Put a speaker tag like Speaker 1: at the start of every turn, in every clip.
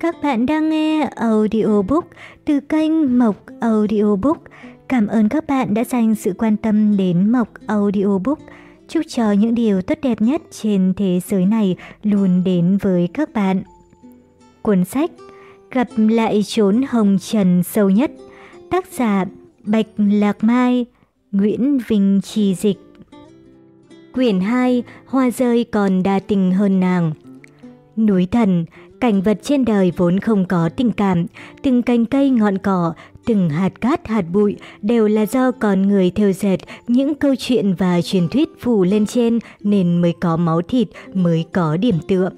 Speaker 1: Các bạn đang nghe audiobook từ kênh Mộc Audiobook. Cảm ơn các bạn đã dành sự quan tâm đến Mộc Audiobook. Chúc cho những điều tốt đẹp nhất trên thế giới này luôn đến với các bạn. Cuốn sách Gặp lại chốn hồng trần sâu nhất Tác giả Bạch Lạc Mai Nguyễn Vinh Trì Dịch Quyển 2 Hoa rơi còn đa tình hơn nàng Núi thần, cảnh vật trên đời vốn không có tình cảm, từng cành cây ngọn cỏ, từng hạt cát hạt bụi đều là do con người theo dệt những câu chuyện và truyền thuyết phủ lên trên nên mới có máu thịt, mới có điểm tựa.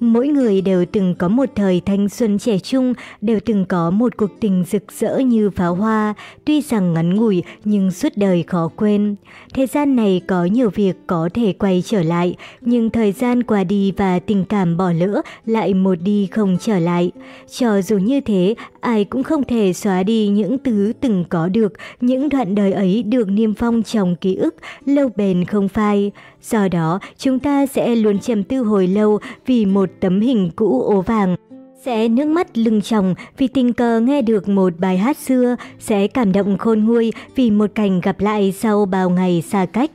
Speaker 1: Mỗi người đều từng có một thời thanh xuân trẻ trung, đều từng có một cuộc tình rực rỡ như pháo hoa, tuy rằng ngắn ngủi nhưng suốt đời khó quên. Thế gian này có nhiều việc có thể quay trở lại, nhưng thời gian qua đi và tình cảm bỏ lỡ lại một đi không trở lại. Cho dù như thế, ai cũng không thể xóa đi những thứ từng có được, những đoạn đời ấy được niêm phong trong ký ức, lâu bền không phai. Do đó, chúng ta sẽ luôn trầm tư hồi lâu vì một tấm hình cũ ố vàng. Sẽ nước mắt lưng tròng vì tình cờ nghe được một bài hát xưa, sẽ cảm động khôn nguôi vì một cảnh gặp lại sau bao ngày xa cách.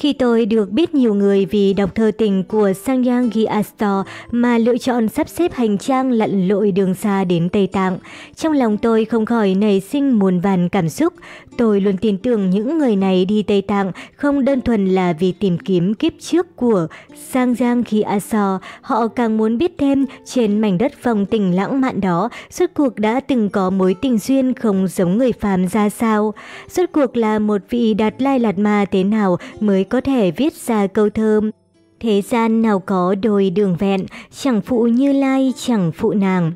Speaker 1: Khi tôi được biết nhiều người vì đọc thơ tình của Sangyang Gyastor mà lựa chọn sắp xếp hành trang lặn lội đường xa đến Tây Tạng, trong lòng tôi không khỏi nảy sinh muôn vàn cảm xúc. Tôi luôn tin tưởng những người này đi Tây Tạng không đơn thuần là vì tìm kiếm kiếp trước của Sang Giang khi a so họ càng muốn biết thêm trên mảnh đất phong tình lãng mạn đó, suốt cuộc đã từng có mối tình duyên không giống người phàm ra sao. Suốt cuộc là một vị đạt lai lạt ma thế nào mới có thể viết ra câu thơ Thế gian nào có đôi đường vẹn, chẳng phụ như lai chẳng phụ nàng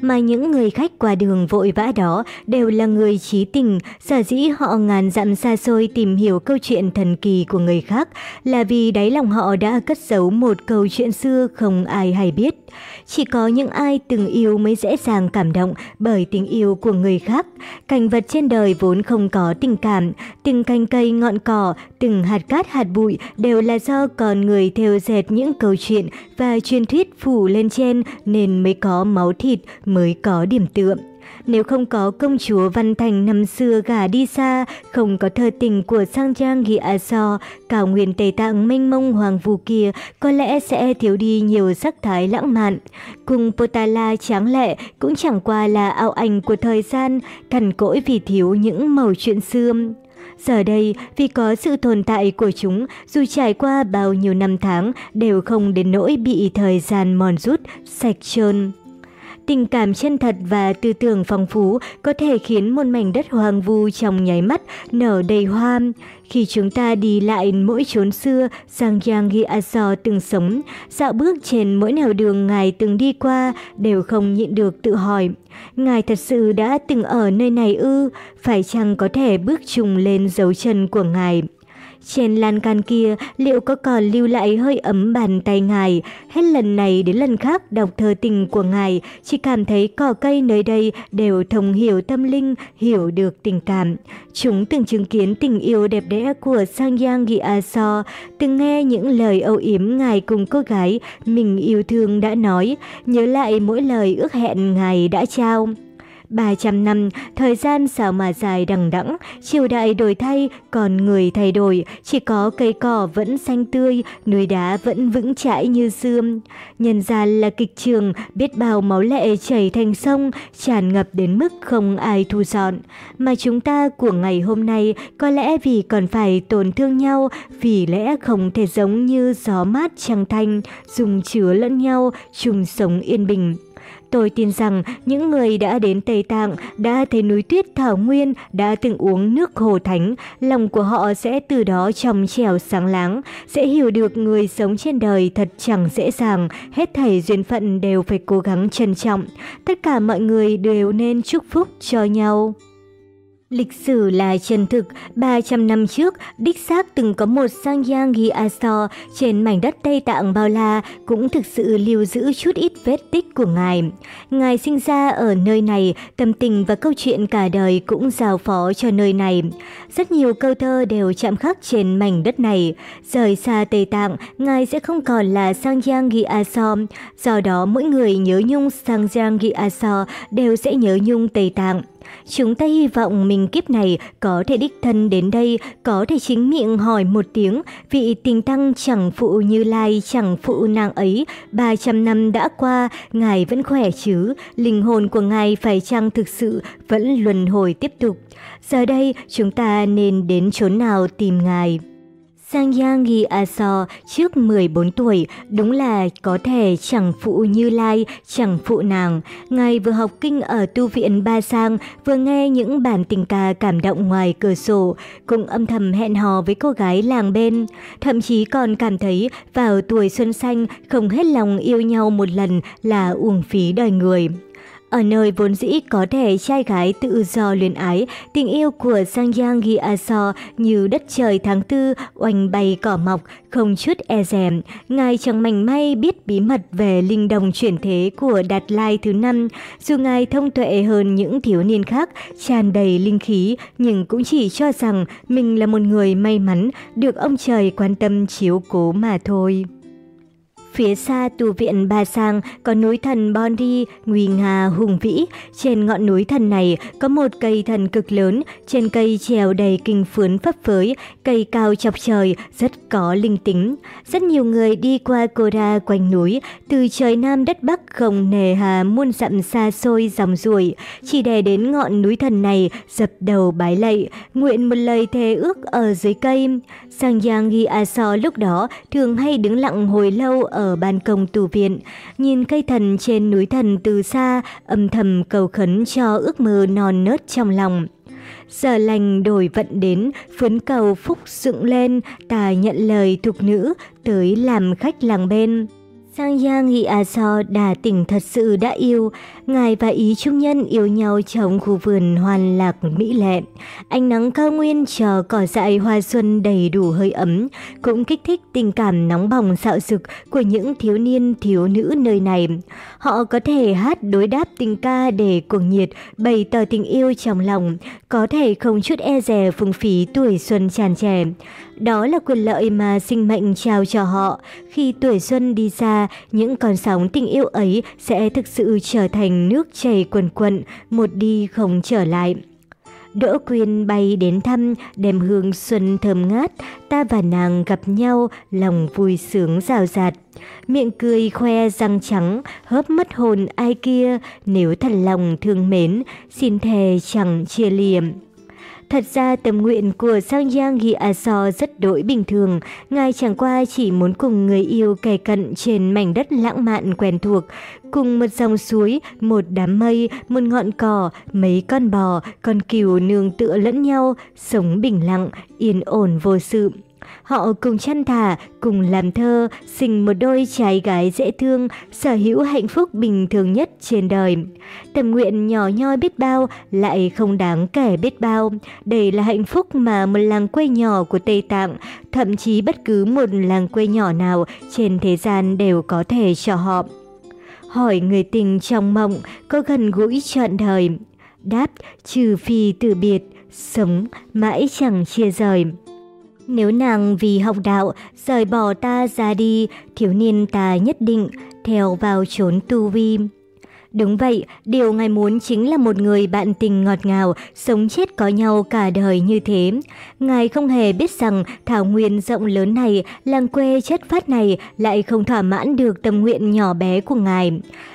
Speaker 1: mà những người khách qua đường vội vã đó đều là người trí tình, sở dĩ họ ngàn dặm xa xôi tìm hiểu câu chuyện thần kỳ của người khác là vì đáy lòng họ đã cất giấu một câu chuyện xưa không ai hay biết. Chỉ có những ai từng yêu mới dễ dàng cảm động bởi tình yêu của người khác. Cảnh vật trên đời vốn không có tình cảm, từng cành cây ngọn cỏ, từng hạt cát hạt bụi đều là do con người theo dệt những câu chuyện và truyền thuyết phủ lên trên nên mới có máu thịt, mới có điểm tựa. Nếu không có công chúa Văn Thành năm xưa gả đi xa, không có thơ tình của Sang Trang Ghi A So, cao nguyên Tây Tạng mênh mông hoàng vù kia có lẽ sẽ thiếu đi nhiều sắc thái lãng mạn. Cùng Potala tráng lệ cũng chẳng qua là ảo ảnh của thời gian, cằn cỗi vì thiếu những màu chuyện xưa. Giờ đây, vì có sự tồn tại của chúng, dù trải qua bao nhiêu năm tháng, đều không đến nỗi bị thời gian mòn rút, sạch trơn. Tình cảm chân thật và tư tưởng phong phú có thể khiến một mảnh đất hoang vu trong nháy mắt nở đầy hoa. Khi chúng ta đi lại mỗi chốn xưa, Sang Ghi Gyatso từng sống, dạo bước trên mỗi nẻo đường Ngài từng đi qua, đều không nhịn được tự hỏi. Ngài thật sự đã từng ở nơi này ư, phải chăng có thể bước trùng lên dấu chân của Ngài? Trên lan can kia liệu có còn lưu lại hơi ấm bàn tay ngài, hết lần này đến lần khác đọc thơ tình của ngài, chỉ cảm thấy cỏ cây nơi đây đều thông hiểu tâm linh, hiểu được tình cảm. Chúng từng chứng kiến tình yêu đẹp đẽ của Sangyang So, từng nghe những lời âu yếm ngài cùng cô gái mình yêu thương đã nói, nhớ lại mỗi lời ước hẹn ngài đã trao. 300 năm, thời gian sao mà dài đằng đẵng, triều đại đổi thay, còn người thay đổi, chỉ có cây cỏ vẫn xanh tươi, núi đá vẫn vững chãi như xưa. Nhân gian là kịch trường, biết bao máu lệ chảy thành sông, tràn ngập đến mức không ai thu dọn. Mà chúng ta của ngày hôm nay có lẽ vì còn phải tổn thương nhau, vì lẽ không thể giống như gió mát trăng thanh, dùng chứa lẫn nhau, chung sống yên bình. Tôi tin rằng những người đã đến Tây Tạng, đã thấy núi tuyết thảo nguyên, đã từng uống nước hồ thánh, lòng của họ sẽ từ đó trong trẻo sáng láng, sẽ hiểu được người sống trên đời thật chẳng dễ dàng, hết thảy duyên phận đều phải cố gắng trân trọng. Tất cả mọi người đều nên chúc phúc cho nhau. Lịch sử là chân thực, 300 năm trước, đích xác từng có một sang giang ghi Aso trên mảnh đất Tây Tạng bao la cũng thực sự lưu giữ chút ít vết tích của Ngài. Ngài sinh ra ở nơi này, tâm tình và câu chuyện cả đời cũng giao phó cho nơi này. Rất nhiều câu thơ đều chạm khắc trên mảnh đất này. Rời xa Tây Tạng, Ngài sẽ không còn là sang giang ghi Aso, do đó mỗi người nhớ nhung sang giang ghi Aso đều sẽ nhớ nhung Tây Tạng. Chúng ta hy vọng mình kiếp này có thể đích thân đến đây, có thể chính miệng hỏi một tiếng, vị tình tăng chẳng phụ như lai chẳng phụ nàng ấy, 300 năm đã qua, ngài vẫn khỏe chứ, linh hồn của ngài phải chăng thực sự vẫn luân hồi tiếp tục. Giờ đây chúng ta nên đến chốn nào tìm ngài? Sang Sangyang Aso trước 14 tuổi, đúng là có thể chẳng phụ Như Lai, chẳng phụ nàng. Ngài vừa học kinh ở tu viện Ba Sang, vừa nghe những bản tình ca cảm động ngoài cửa sổ, cũng âm thầm hẹn hò với cô gái làng bên. Thậm chí còn cảm thấy vào tuổi xuân xanh không hết lòng yêu nhau một lần là uổng phí đời người. Ở nơi vốn dĩ có thể trai gái tự do luyến ái, tình yêu của Sang Yang Gyaso như đất trời tháng tư, oanh bay cỏ mọc, không chút e dèm. Ngài chẳng mảnh may biết bí mật về linh đồng chuyển thế của Đạt Lai thứ năm. Dù Ngài thông tuệ hơn những thiếu niên khác, tràn đầy linh khí, nhưng cũng chỉ cho rằng mình là một người may mắn, được ông trời quan tâm chiếu cố mà thôi. Phía xa tu viện Ba Sang có núi thần Bondi, nguy nga hùng vĩ. Trên ngọn núi thần này có một cây thần cực lớn, trên cây treo đầy kinh phướn phấp phới, cây cao chọc trời, rất có linh tính. Rất nhiều người đi qua Kora quanh núi, từ trời Nam đất Bắc không nề hà muôn dặm xa xôi dòng ruồi, chỉ để đến ngọn núi thần này dập đầu bái lạy, nguyện một lời thề ước ở dưới cây. Sang Yang Ghi A So lúc đó thường hay đứng lặng hồi lâu ở ở ban công tù viện, nhìn cây thần trên núi thần từ xa, âm thầm cầu khấn cho ước mơ non nớt trong lòng. Giờ lành đổi vận đến, phấn cầu phúc dựng lên, ta nhận lời thục nữ, tới làm khách làng bên. Sang Yang nghĩ A So đà tỉnh thật sự đã yêu, ngài và ý trung nhân yêu nhau trong khu vườn hoàn lạc mỹ lệ. Ánh nắng cao nguyên chờ cỏ dại hoa xuân đầy đủ hơi ấm, cũng kích thích tình cảm nóng bỏng dạo dực của những thiếu niên thiếu nữ nơi này. Họ có thể hát đối đáp tình ca để cuồng nhiệt, bày tỏ tình yêu trong lòng, có thể không chút e dè phung phí tuổi xuân tràn trẻ. Đó là quyền lợi mà sinh mệnh trao cho họ. Khi tuổi xuân đi xa, những con sóng tình yêu ấy sẽ thực sự trở thành nước chảy quần quận, một đi không trở lại. Đỗ Quyên bay đến thăm, đem hương xuân thơm ngát, ta và nàng gặp nhau, lòng vui sướng rào rạt. Miệng cười khoe răng trắng, hớp mất hồn ai kia, nếu thật lòng thương mến, xin thề chẳng chia liệm. Thật ra tâm nguyện của Sang Giang Yang Hyaso rất đổi bình thường, ngài chẳng qua chỉ muốn cùng người yêu kề cận trên mảnh đất lãng mạn quen thuộc, cùng một dòng suối, một đám mây, một ngọn cỏ, mấy con bò, con cừu nương tựa lẫn nhau, sống bình lặng, yên ổn vô sự. Họ cùng chăn thả, cùng làm thơ, sinh một đôi trai gái dễ thương, sở hữu hạnh phúc bình thường nhất trên đời. Tầm nguyện nhỏ nhoi biết bao, lại không đáng kể biết bao. Đây là hạnh phúc mà một làng quê nhỏ của Tây Tạng, thậm chí bất cứ một làng quê nhỏ nào trên thế gian đều có thể cho họ. Hỏi người tình trong mộng có gần gũi trọn đời. Đáp, trừ phi từ biệt, sống mãi chẳng chia rời. Nếu nàng vì học đạo rời bỏ ta ra đi, thiếu niên ta nhất định theo vào chốn tu vi. Đúng vậy, điều ngài muốn chính là một người bạn tình ngọt ngào, sống chết có nhau cả đời như thế. Ngài không hề biết rằng thảo nguyên rộng lớn này, làng quê chất phát này lại không thỏa mãn được tâm nguyện nhỏ bé của ngài.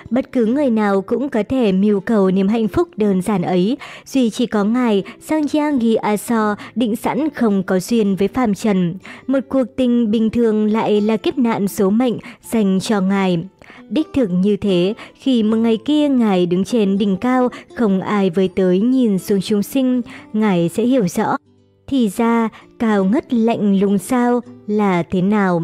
Speaker 1: Bất cứ người nào cũng có thể mưu cầu niềm hạnh phúc đơn giản ấy, duy chỉ có ngài Sang Giang Ghi A So định sẵn không có duyên với phàm trần. Một cuộc tình bình thường lại là kiếp nạn số mệnh dành cho ngài. Đích thực như thế, khi một ngày kia Ngài đứng trên đỉnh cao, không ai với tới nhìn xuống chúng sinh, Ngài sẽ hiểu rõ. Thì ra, cao ngất lạnh lùng sao là thế nào?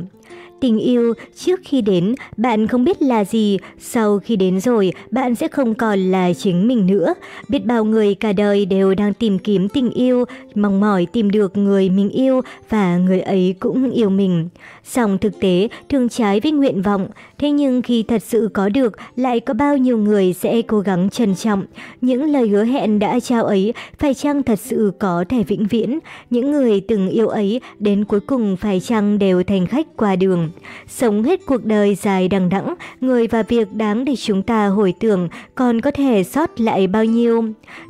Speaker 1: Tình yêu trước khi đến bạn không biết là gì, sau khi đến rồi bạn sẽ không còn là chính mình nữa. Biết bao người cả đời đều đang tìm kiếm tình yêu, mong mỏi tìm được người mình yêu và người ấy cũng yêu mình. Song thực tế thường trái với nguyện vọng, thế nhưng khi thật sự có được lại có bao nhiêu người sẽ cố gắng trân trọng. Những lời hứa hẹn đã trao ấy phải chăng thật sự có thể vĩnh viễn? Những người từng yêu ấy đến cuối cùng phải chăng đều thành khách qua đường? Sống hết cuộc đời dài đằng đẵng, người và việc đáng để chúng ta hồi tưởng còn có thể sót lại bao nhiêu.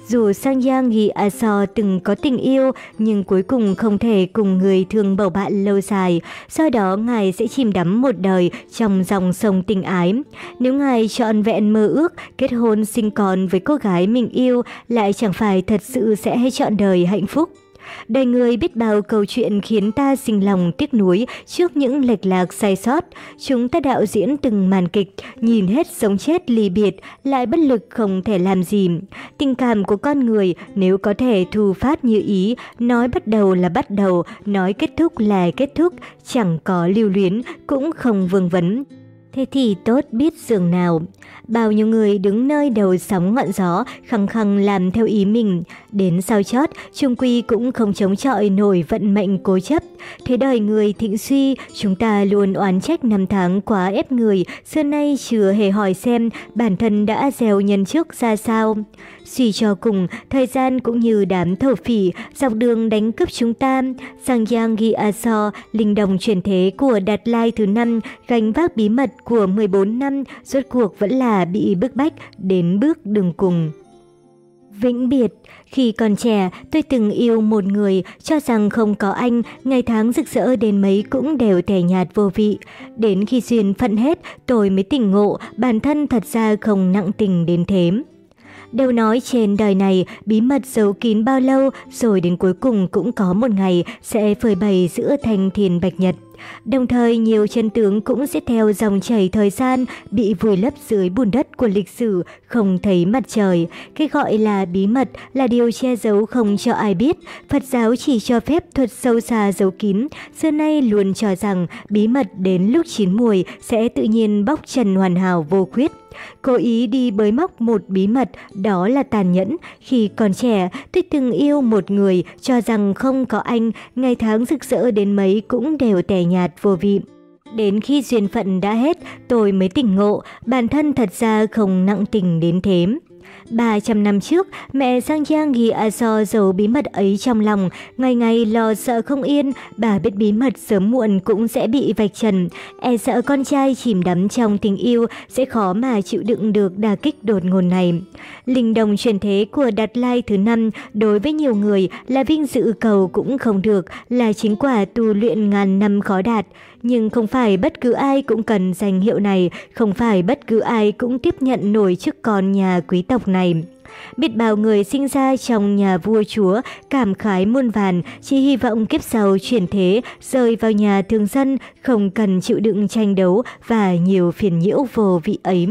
Speaker 1: Dù Sang Yang Gi Aso từng có tình yêu nhưng cuối cùng không thể cùng người thương bầu bạn lâu dài, do đó ngài sẽ chìm đắm một đời trong dòng sông tình ái. Nếu ngài chọn vẹn mơ ước kết hôn sinh con với cô gái mình yêu lại chẳng phải thật sự sẽ chọn đời hạnh phúc. Đời người biết bao câu chuyện khiến ta sinh lòng tiếc nuối trước những lệch lạc sai sót. Chúng ta đạo diễn từng màn kịch, nhìn hết sống chết ly biệt, lại bất lực không thể làm gì. Tình cảm của con người nếu có thể thu phát như ý, nói bắt đầu là bắt đầu, nói kết thúc là kết thúc, chẳng có lưu luyến, cũng không vương vấn. Thế thì tốt biết dường nào. Bao nhiêu người đứng nơi đầu sóng ngọn gió, khăng khăng làm theo ý mình. Đến sau chót, trung quy cũng không chống chọi nổi vận mệnh cố chấp. Thế đời người thịnh suy, chúng ta luôn oán trách năm tháng quá ép người, xưa nay chưa hề hỏi xem bản thân đã gieo nhân trước ra sao. Suy cho cùng, thời gian cũng như đám thổ phỉ, dọc đường đánh cướp chúng ta. Sang Yang a Aso, linh đồng chuyển thế của Đạt Lai thứ năm, gánh vác bí mật của 14 năm, rốt cuộc vẫn là bị bức bách đến bước đường cùng. Vĩnh biệt, khi còn trẻ, tôi từng yêu một người, cho rằng không có anh, ngày tháng rực rỡ đến mấy cũng đều tẻ nhạt vô vị. Đến khi duyên phận hết, tôi mới tỉnh ngộ, bản thân thật ra không nặng tình đến thế. Đều nói trên đời này bí mật giấu kín bao lâu rồi đến cuối cùng cũng có một ngày sẽ phơi bày giữa thanh thiền bạch nhật. Đồng thời nhiều chân tướng cũng sẽ theo dòng chảy thời gian bị vùi lấp dưới bùn đất của lịch sử, không thấy mặt trời. Cái gọi là bí mật là điều che giấu không cho ai biết. Phật giáo chỉ cho phép thuật sâu xa giấu kín. Xưa nay luôn cho rằng bí mật đến lúc chín mùi sẽ tự nhiên bóc trần hoàn hảo vô khuyết. Cố ý đi bới móc một bí mật, đó là tàn nhẫn. Khi còn trẻ, tôi từng yêu một người, cho rằng không có anh, ngày tháng rực rỡ đến mấy cũng đều tẻ nhạt vô vị. Đến khi duyên phận đã hết, tôi mới tỉnh ngộ, bản thân thật ra không nặng tình đến thế. 300 năm trước, mẹ Sang Giang ghi A So giấu bí mật ấy trong lòng, ngày ngày lo sợ không yên, bà biết bí mật sớm muộn cũng sẽ bị vạch trần, e sợ con trai chìm đắm trong tình yêu sẽ khó mà chịu đựng được đà kích đột ngột này. Linh đồng truyền thế của Đạt Lai thứ năm đối với nhiều người là vinh dự cầu cũng không được, là chính quả tu luyện ngàn năm khó đạt. Nhưng không phải bất cứ ai cũng cần danh hiệu này, không phải bất cứ ai cũng tiếp nhận nổi chức con nhà quý tộc này. Biết bao người sinh ra trong nhà vua chúa, cảm khái muôn vàn, chỉ hy vọng kiếp sau chuyển thế, rời vào nhà thương dân, không cần chịu đựng tranh đấu và nhiều phiền nhiễu vô vị ấy.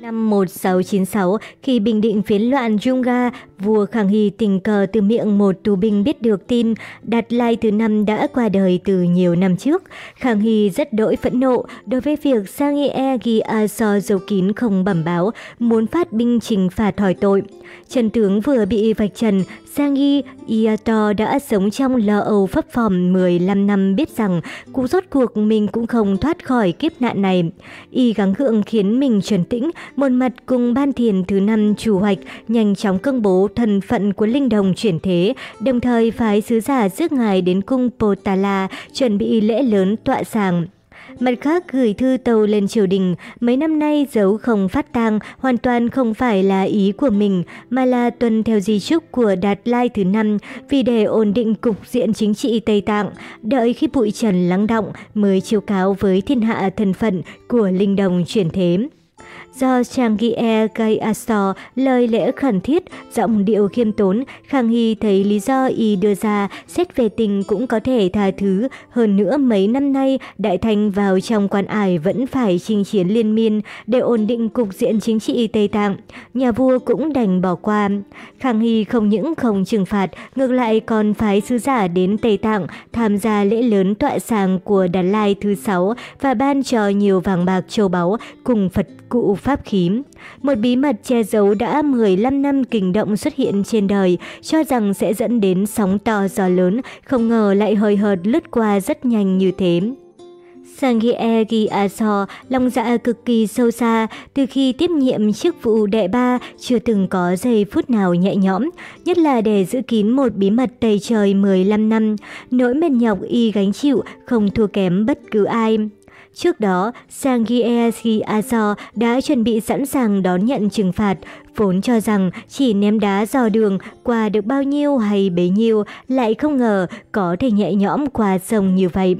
Speaker 1: Năm 1696, khi bình định phiến loạn Junga, vua Khang Hy tình cờ từ miệng một tù binh biết được tin Đạt Lai thứ năm đã qua đời từ nhiều năm trước. Khang Hy rất đỗi phẫn nộ đối với việc Sang E ghi A So dấu kín không bẩm báo, muốn phát binh trình phạt hỏi tội. Trần tướng vừa bị vạch trần, Sangi Iato đã sống trong lo âu phấp phòm 15 năm biết rằng cú rốt cuộc mình cũng không thoát khỏi kiếp nạn này. Y gắng gượng khiến mình trấn tĩnh, một mặt cùng ban thiền thứ năm chủ hoạch nhanh chóng công bố thần phận của linh đồng chuyển thế, đồng thời phái sứ giả rước ngài đến cung Potala chuẩn bị lễ lớn tọa sàng. Mặt khác gửi thư tàu lên triều đình, mấy năm nay giấu không phát tang hoàn toàn không phải là ý của mình, mà là tuân theo di trúc của Đạt Lai thứ năm vì để ổn định cục diện chính trị Tây Tạng, đợi khi bụi trần lắng động mới chiêu cáo với thiên hạ thân phận của linh đồng chuyển thế do Changie Gayasor lời lẽ khẩn thiết, giọng điệu khiêm tốn, Khang Hy thấy lý do y đưa ra xét về tình cũng có thể tha thứ. Hơn nữa mấy năm nay, Đại Thanh vào trong quan ải vẫn phải chinh chiến liên miên để ổn định cục diện chính trị Tây Tạng. Nhà vua cũng đành bỏ qua. Khang Hy không những không trừng phạt, ngược lại còn phái sứ giả đến Tây Tạng tham gia lễ lớn tọa sàng của Đà Lai thứ sáu và ban cho nhiều vàng bạc châu báu cùng Phật cụ pháp khí. Một bí mật che giấu đã 15 năm kinh động xuất hiện trên đời, cho rằng sẽ dẫn đến sóng to gió lớn, không ngờ lại hời hợt lướt qua rất nhanh như thế. Sangie Gyatso à lòng dạ cực kỳ sâu xa, từ khi tiếp nhiệm chức vụ đệ ba chưa từng có giây phút nào nhẹ nhõm, nhất là để giữ kín một bí mật tây trời 15 năm, nỗi mệt nhọc y gánh chịu không thua kém bất cứ ai. Trước đó, Sangie azo đã chuẩn bị sẵn sàng đón nhận trừng phạt, vốn cho rằng chỉ ném đá dò đường qua được bao nhiêu hay bấy nhiêu, lại không ngờ có thể nhẹ nhõm qua sông như vậy.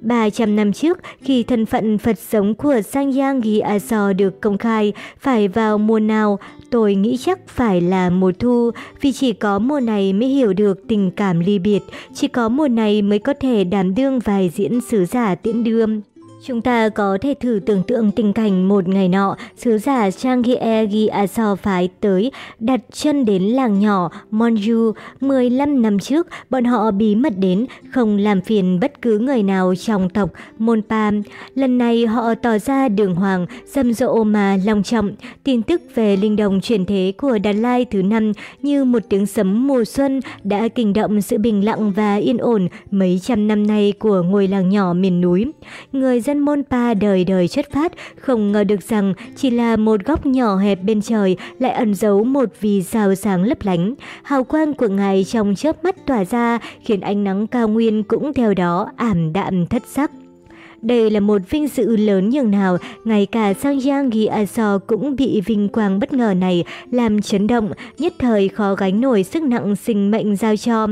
Speaker 1: 300 năm trước, khi thân phận Phật sống của sangyangi azo được công khai, phải vào mùa nào, tôi nghĩ chắc phải là mùa thu, vì chỉ có mùa này mới hiểu được tình cảm ly biệt, chỉ có mùa này mới có thể đảm đương vài diễn sứ giả tiễn đương Chúng ta có thể thử tưởng tượng tình cảnh một ngày nọ, sứ giả Changie Gyatso phái tới, đặt chân đến làng nhỏ Monju 15 năm trước, bọn họ bí mật đến, không làm phiền bất cứ người nào trong tộc Monpa. Lần này họ tỏ ra đường hoàng, rầm rộ mà long trọng. Tin tức về linh đồng chuyển thế của Đà Lai thứ năm như một tiếng sấm mùa xuân đã kinh động sự bình lặng và yên ổn mấy trăm năm nay của ngôi làng nhỏ miền núi. Người dân dân Monpa đời đời chất phát, không ngờ được rằng chỉ là một góc nhỏ hẹp bên trời lại ẩn giấu một vì sao sáng lấp lánh. Hào quang của ngài trong chớp mắt tỏa ra khiến ánh nắng cao nguyên cũng theo đó ảm đạm thất sắc. Đây là một vinh dự lớn nhường nào, ngay cả Sang Giang Ghi Aso cũng bị vinh quang bất ngờ này làm chấn động, nhất thời khó gánh nổi sức nặng sinh mệnh giao cho.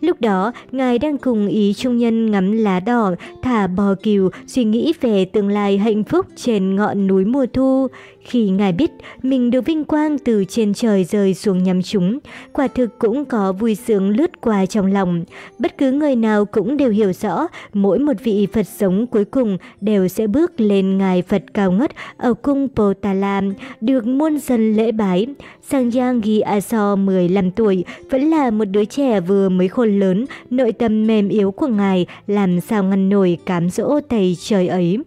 Speaker 1: Lúc đó, ngài đang cùng ý trung nhân ngắm lá đỏ, thả bò cừu, suy nghĩ về tương lai hạnh phúc trên ngọn núi mùa thu. Khi ngài biết mình được vinh quang từ trên trời rơi xuống nhắm chúng, quả thực cũng có vui sướng lướt qua trong lòng. Bất cứ người nào cũng đều hiểu rõ, mỗi một vị Phật sống cuối cùng đều sẽ bước lên ngài Phật cao ngất ở cung Potala, được muôn dân lễ bái. Sang Giang Ghi Aso 15 tuổi, vẫn là một đứa trẻ vừa mới khôn lớn, nội tâm mềm yếu của ngài làm sao ngăn nổi cám dỗ thầy trời ấy.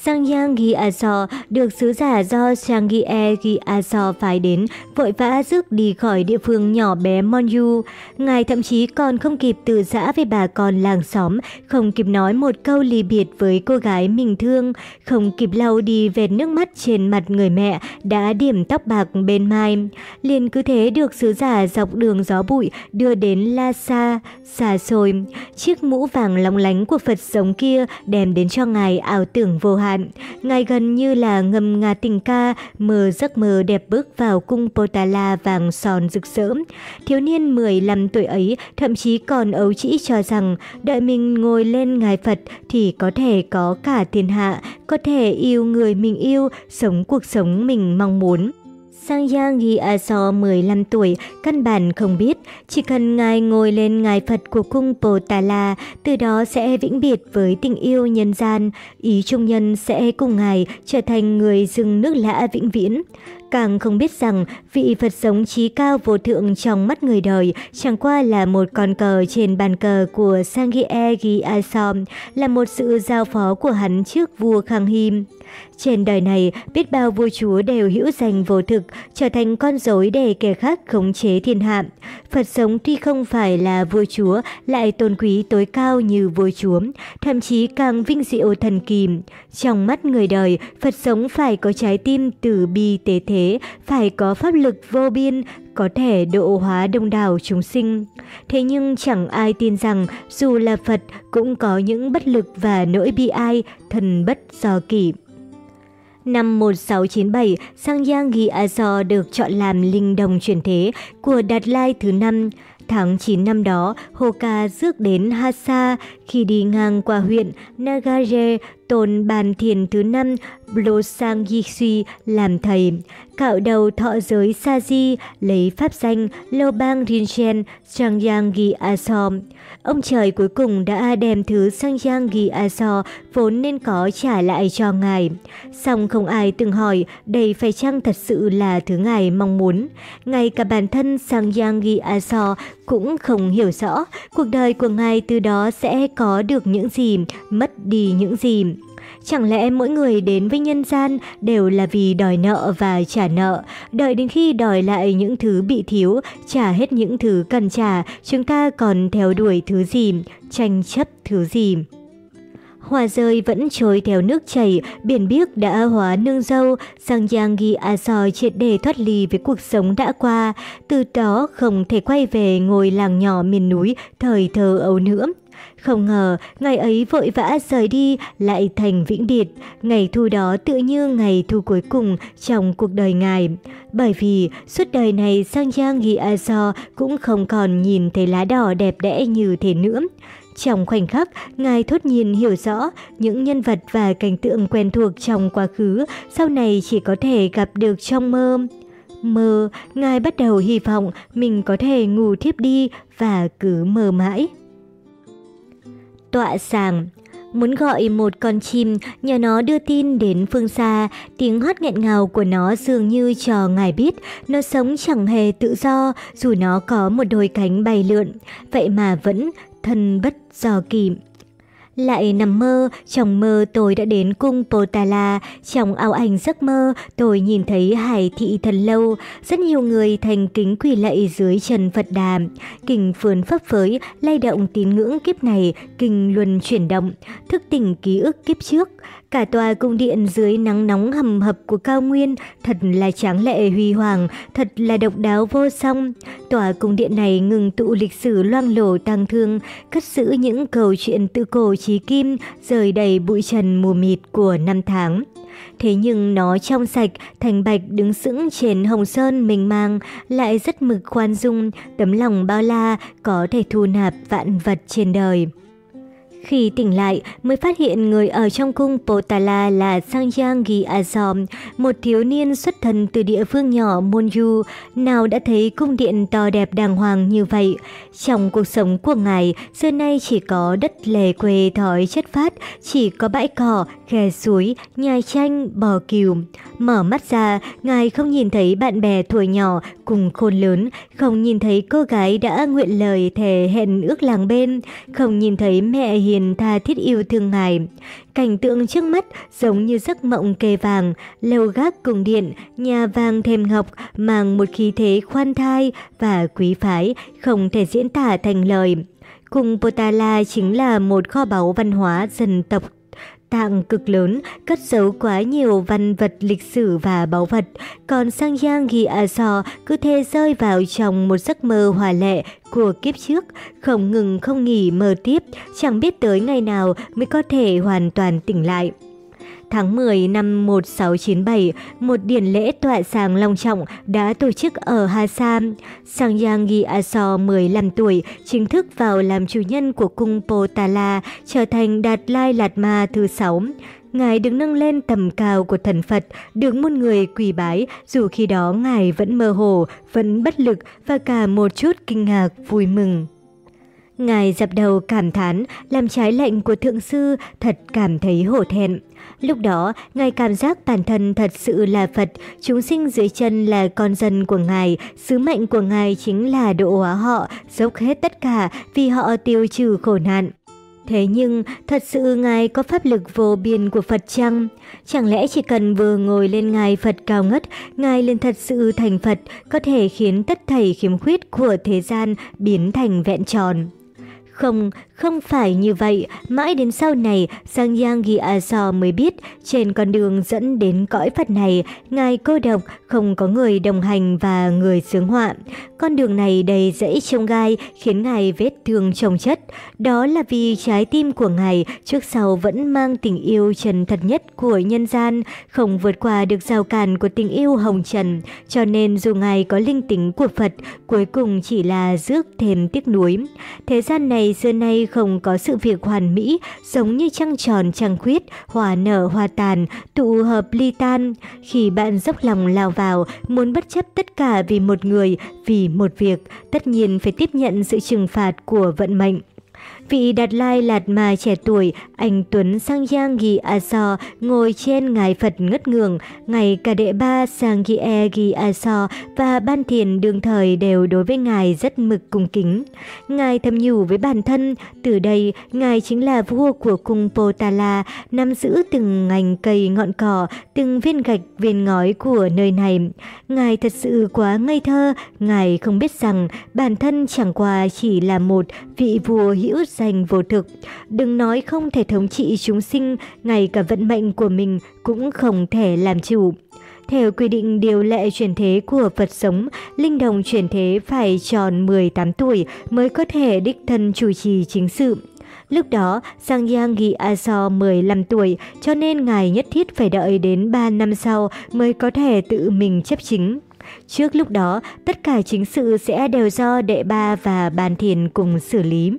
Speaker 1: Sangyang Gyatso được sứ giả do Changie Gyatso phái đến, vội vã rước đi khỏi địa phương nhỏ bé Monju. Ngài thậm chí còn không kịp từ giã với bà con làng xóm, không kịp nói một câu ly biệt với cô gái mình thương, không kịp lau đi vệt nước mắt trên mặt người mẹ đã điểm tóc bạc bên mai. Liền cứ thế được sứ giả dọc đường gió bụi đưa đến Lhasa, xa xôi. Chiếc mũ vàng long lánh của Phật sống kia đem đến cho ngài ảo tưởng vô hạn. Ngài gần như là ngầm ngà tình ca, mơ giấc mơ đẹp bước vào cung Potala vàng son rực rỡ. Thiếu niên 15 tuổi ấy thậm chí còn ấu trĩ cho rằng đợi mình ngồi lên ngài Phật thì có thể có cả thiên hạ, có thể yêu người mình yêu, sống cuộc sống mình mong muốn. Sang Yang Gyatso 15 tuổi, căn bản không biết, chỉ cần ngài ngồi lên ngài Phật của cung Potala, từ đó sẽ vĩnh biệt với tình yêu nhân gian, ý trung nhân sẽ cùng ngài trở thành người rừng nước lã vĩnh viễn. Càng không biết rằng vị Phật sống trí cao vô thượng trong mắt người đời chẳng qua là một con cờ trên bàn cờ của Sangie Gyatso, là một sự giao phó của hắn trước vua Khang Him. Trên đời này, biết bao vua chúa đều hữu danh vô thực, trở thành con rối để kẻ khác khống chế thiên hạ. Phật sống tuy không phải là vua chúa, lại tôn quý tối cao như vua chúa, thậm chí càng vinh diệu thần kỳ. Trong mắt người đời, Phật sống phải có trái tim từ bi tế thế, phải có pháp lực vô biên, có thể độ hóa đông đảo chúng sinh. Thế nhưng chẳng ai tin rằng dù là Phật cũng có những bất lực và nỗi bi ai, thần bất do kỷ. Năm 1697, Sang Yang Gyatso được chọn làm linh đồng chuyển thế của Đạt Lai thứ năm. Tháng 9 năm đó, Hồ Ca rước đến Hasa khi đi ngang qua huyện Nagaje tôn bàn Thiền thứ năm Blosang Yixi làm thầy, cạo đầu thọ giới Sa Di lấy pháp danh Lô Bang Rinchen Changyang Gi Aso. Ông trời cuối cùng đã đem thứ Changyang Gi Aso vốn nên có trả lại cho ngài. Song không ai từng hỏi đây phải chăng thật sự là thứ ngài mong muốn. Ngay cả bản thân Changyang Gi Aso cũng không hiểu rõ cuộc đời của ngài từ đó sẽ có được những gì, mất đi những gì. Chẳng lẽ mỗi người đến với nhân gian đều là vì đòi nợ và trả nợ, đợi đến khi đòi lại những thứ bị thiếu, trả hết những thứ cần trả, chúng ta còn theo đuổi thứ gì, tranh chấp thứ gì? Hoa rơi vẫn trôi theo nước chảy, biển biếc đã hóa nương dâu, sang giang ghi a soi triệt đề thoát ly với cuộc sống đã qua, từ đó không thể quay về ngôi làng nhỏ miền núi thời thơ ấu nữa. Không ngờ, ngày ấy vội vã rời đi lại thành vĩnh biệt. Ngày thu đó tự như ngày thu cuối cùng trong cuộc đời ngài. Bởi vì suốt đời này Sang Giang Ghi A So cũng không còn nhìn thấy lá đỏ đẹp đẽ như thế nữa. Trong khoảnh khắc, Ngài thốt nhiên hiểu rõ những nhân vật và cảnh tượng quen thuộc trong quá khứ sau này chỉ có thể gặp được trong mơ. Mơ, Ngài bắt đầu hy vọng mình có thể ngủ thiếp đi và cứ mơ mãi. Tọa sàng Muốn gọi một con chim, nhờ nó đưa tin đến phương xa, tiếng hót nghẹn ngào của nó dường như cho ngài biết nó sống chẳng hề tự do dù nó có một đôi cánh bay lượn, vậy mà vẫn thân bất do kỳ. Lại nằm mơ, trong mơ tôi đã đến cung Potala, trong ảo ảnh giấc mơ tôi nhìn thấy hải thị thần lâu, rất nhiều người thành kính quỳ lạy dưới chân Phật Đà. Kinh phườn phấp phới, lay động tín ngưỡng kiếp này, kinh luân chuyển động, thức tỉnh ký ức kiếp trước. Cả tòa cung điện dưới nắng nóng hầm hập của cao nguyên thật là tráng lệ huy hoàng, thật là độc đáo vô song. Tòa cung điện này ngừng tụ lịch sử loang lổ tang thương, cất giữ những câu chuyện tự cổ trí kim, rời đầy bụi trần mù mịt của năm tháng. Thế nhưng nó trong sạch, thành bạch đứng sững trên hồng sơn mình mang, lại rất mực khoan dung, tấm lòng bao la, có thể thu nạp vạn vật trên đời. Khi tỉnh lại, mới phát hiện người ở trong cung Potala là Sangyang Gi Azom, một thiếu niên xuất thân từ địa phương nhỏ Monju, nào đã thấy cung điện to đẹp đàng hoàng như vậy. Trong cuộc sống của ngài, xưa nay chỉ có đất lề quê thói chất phát, chỉ có bãi cỏ, khe suối, nhai chanh, bò cừu. Mở mắt ra, ngài không nhìn thấy bạn bè tuổi nhỏ cùng khôn lớn, không nhìn thấy cô gái đã nguyện lời thề hẹn ước làng bên, không nhìn thấy mẹ hiền tha thiết yêu thương ngài. Cảnh tượng trước mắt giống như giấc mộng kề vàng, lều gác cùng điện, nhà vàng thêm ngọc, mang một khí thế khoan thai và quý phái, không thể diễn tả thành lời. Cung Potala chính là một kho báu văn hóa dân tộc tạng cực lớn, cất giấu quá nhiều văn vật lịch sử và báu vật, còn Sang Giang Ghi A So cứ thế rơi vào trong một giấc mơ hòa lệ của kiếp trước, không ngừng không nghỉ mơ tiếp, chẳng biết tới ngày nào mới có thể hoàn toàn tỉnh lại. Tháng 10 năm 1697, một điển lễ tọa sàng long trọng đã tổ chức ở Hà Sam. Sang Yang Gi Aso 15 tuổi chính thức vào làm chủ nhân của cung Potala, trở thành Đạt Lai Lạt Ma thứ 6. Ngài được nâng lên tầm cao của thần Phật, được muôn người quỳ bái, dù khi đó Ngài vẫn mơ hồ, vẫn bất lực và cả một chút kinh ngạc vui mừng. Ngài dập đầu cảm thán, làm trái lệnh của thượng sư, thật cảm thấy hổ thẹn. Lúc đó, Ngài cảm giác bản thân thật sự là Phật, chúng sinh dưới chân là con dân của Ngài, sứ mệnh của Ngài chính là độ hóa họ, dốc hết tất cả vì họ tiêu trừ khổ nạn. Thế nhưng, thật sự Ngài có pháp lực vô biên của Phật chăng? Chẳng lẽ chỉ cần vừa ngồi lên Ngài Phật cao ngất, Ngài liền thật sự thành Phật, có thể khiến tất thảy khiếm khuyết của thế gian biến thành vẹn tròn? Không, không phải như vậy, mãi đến sau này, Sang Yang Gi A So mới biết, trên con đường dẫn đến cõi Phật này, Ngài cô độc, không có người đồng hành và người sướng họa. Con đường này đầy rẫy trông gai, khiến Ngài vết thương trồng chất. Đó là vì trái tim của Ngài trước sau vẫn mang tình yêu trần thật nhất của nhân gian, không vượt qua được rào cản của tình yêu hồng trần. Cho nên dù Ngài có linh tính của Phật, cuối cùng chỉ là rước thêm tiếc nuối. Thế gian này xưa nay không có sự việc hoàn mỹ, giống như trăng tròn trăng khuyết, hòa nở hòa tàn, tụ hợp ly tan. Khi bạn dốc lòng lao vào, muốn bất chấp tất cả vì một người, vì một việc, tất nhiên phải tiếp nhận sự trừng phạt của vận mệnh. Vị Đạt Lai Lạt Ma trẻ tuổi, anh Tuấn Sang Giang Ghi A So ngồi trên ngài Phật ngất ngường, ngày Cả Đệ Ba Sang Ghi E Ghi A So và Ban Thiền đương thời đều đối với ngài rất mực cung kính. Ngài thầm nhủ với bản thân, từ đây ngài chính là vua của cung Potala, nắm giữ từng ngành cây ngọn cỏ, từng viên gạch viên ngói của nơi này. Ngài thật sự quá ngây thơ, ngài không biết rằng bản thân chẳng qua chỉ là một vị vua hữu danh vô thực. Đừng nói không thể thống trị chúng sinh, ngay cả vận mệnh của mình cũng không thể làm chủ. Theo quy định điều lệ chuyển thế của Phật sống, linh đồng chuyển thế phải tròn 18 tuổi mới có thể đích thân chủ trì chính sự. Lúc đó, Sang Yang Gi Aso 15 tuổi, cho nên ngài nhất thiết phải đợi đến 3 năm sau mới có thể tự mình chấp chính. Trước lúc đó, tất cả chính sự sẽ đều do đệ ba và bàn thiền cùng xử lý.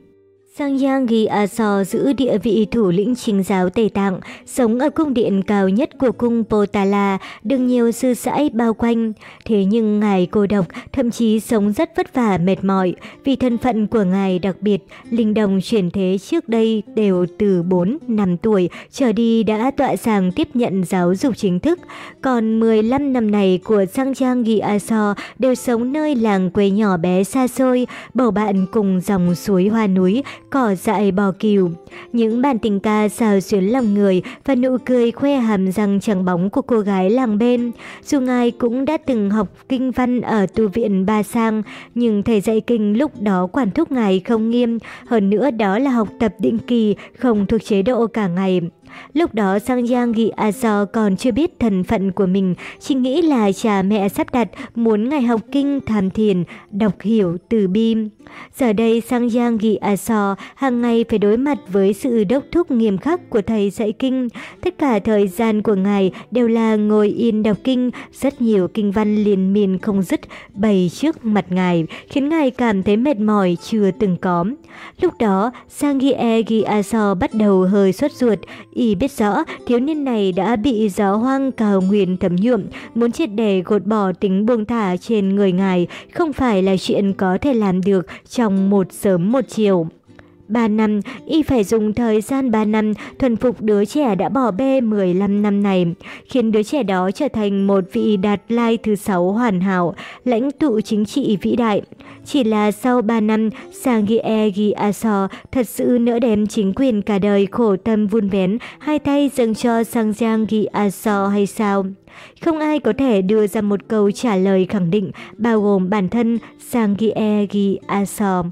Speaker 1: Sang Yang Gi A So giữ địa vị thủ lĩnh chính giáo Tây Tạng, sống ở cung điện cao nhất của cung Potala, được nhiều sư sãi bao quanh. Thế nhưng ngài cô độc, thậm chí sống rất vất vả mệt mỏi, vì thân phận của ngài đặc biệt, linh đồng chuyển thế trước đây đều từ 4 năm tuổi trở đi đã tọa sàng tiếp nhận giáo dục chính thức. Còn 15 năm này của Sang Yang Gi A So đều sống nơi làng quê nhỏ bé xa xôi, bầu bạn cùng dòng suối hoa núi, cỏ dại bò kiều. Những bản tình ca xào xuyến lòng người và nụ cười khoe hàm răng trắng bóng của cô gái làng bên. Dù ngài cũng đã từng học kinh văn ở tu viện Ba Sang, nhưng thầy dạy kinh lúc đó quản thúc ngài không nghiêm, hơn nữa đó là học tập định kỳ, không thuộc chế độ cả ngày. Lúc đó Sang Giang Ghi A Do còn chưa biết thân phận của mình, chỉ nghĩ là cha mẹ sắp đặt muốn ngài học kinh tham thiền, đọc hiểu từ bi. Giờ đây Sang Giang Ghi A Do hàng ngày phải đối mặt với sự đốc thúc nghiêm khắc của thầy dạy kinh. Tất cả thời gian của ngài đều là ngồi yên đọc kinh, rất nhiều kinh văn liền miên không dứt bày trước mặt ngài, khiến ngài cảm thấy mệt mỏi chưa từng có. Lúc đó, Sangie Giaso bắt đầu hơi xuất ruột, y biết rõ thiếu niên này đã bị gió hoang cào nguyền thấm nhuộm, muốn triệt để gột bỏ tính buông thả trên người ngài, không phải là chuyện có thể làm được trong một sớm một chiều. 3 năm, y phải dùng thời gian 3 năm thuần phục đứa trẻ đã bỏ bê 15 năm này, khiến đứa trẻ đó trở thành một vị đạt lai thứ sáu hoàn hảo, lãnh tụ chính trị vĩ đại. Chỉ là sau 3 năm, Sangie Gi Aso thật sự nỡ đem chính quyền cả đời khổ tâm vun vén, hai tay dâng cho Sang Giang hay sao? Không ai có thể đưa ra một câu trả lời khẳng định bao gồm bản thân Sangie Gi Aso.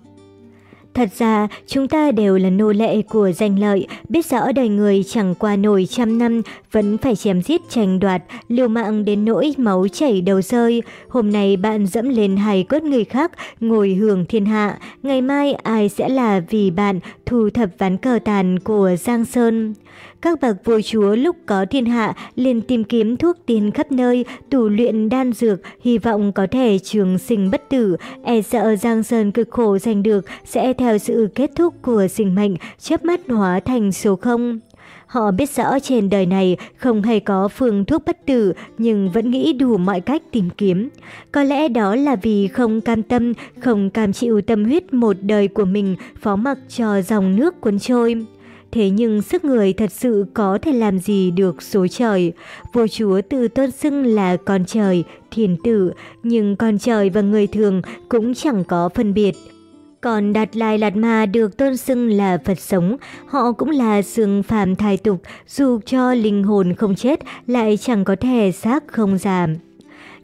Speaker 1: Thật ra, chúng ta đều là nô lệ của danh lợi, biết rõ đời người chẳng qua nổi trăm năm, vẫn phải chém giết tranh đoạt, liều mạng đến nỗi máu chảy đầu rơi. Hôm nay bạn dẫm lên hài cốt người khác, ngồi hưởng thiên hạ, ngày mai ai sẽ là vì bạn thu thập ván cờ tàn của Giang Sơn. Các bậc vua chúa lúc có thiên hạ liền tìm kiếm thuốc tiên khắp nơi, tu luyện đan dược, hy vọng có thể trường sinh bất tử, e sợ Giang Sơn cực khổ giành được sẽ theo sự kết thúc của sinh mệnh, chớp mắt hóa thành số không. Họ biết rõ trên đời này không hề có phương thuốc bất tử nhưng vẫn nghĩ đủ mọi cách tìm kiếm. Có lẽ đó là vì không cam tâm, không cam chịu tâm huyết một đời của mình phó mặc cho dòng nước cuốn trôi. Thế nhưng sức người thật sự có thể làm gì được số trời. Vua chúa tự tôn xưng là con trời, thiền tử, nhưng con trời và người thường cũng chẳng có phân biệt. Còn Đạt Lai Lạt Ma được tôn xưng là Phật sống, họ cũng là xương phàm thai tục, dù cho linh hồn không chết lại chẳng có thể xác không giảm.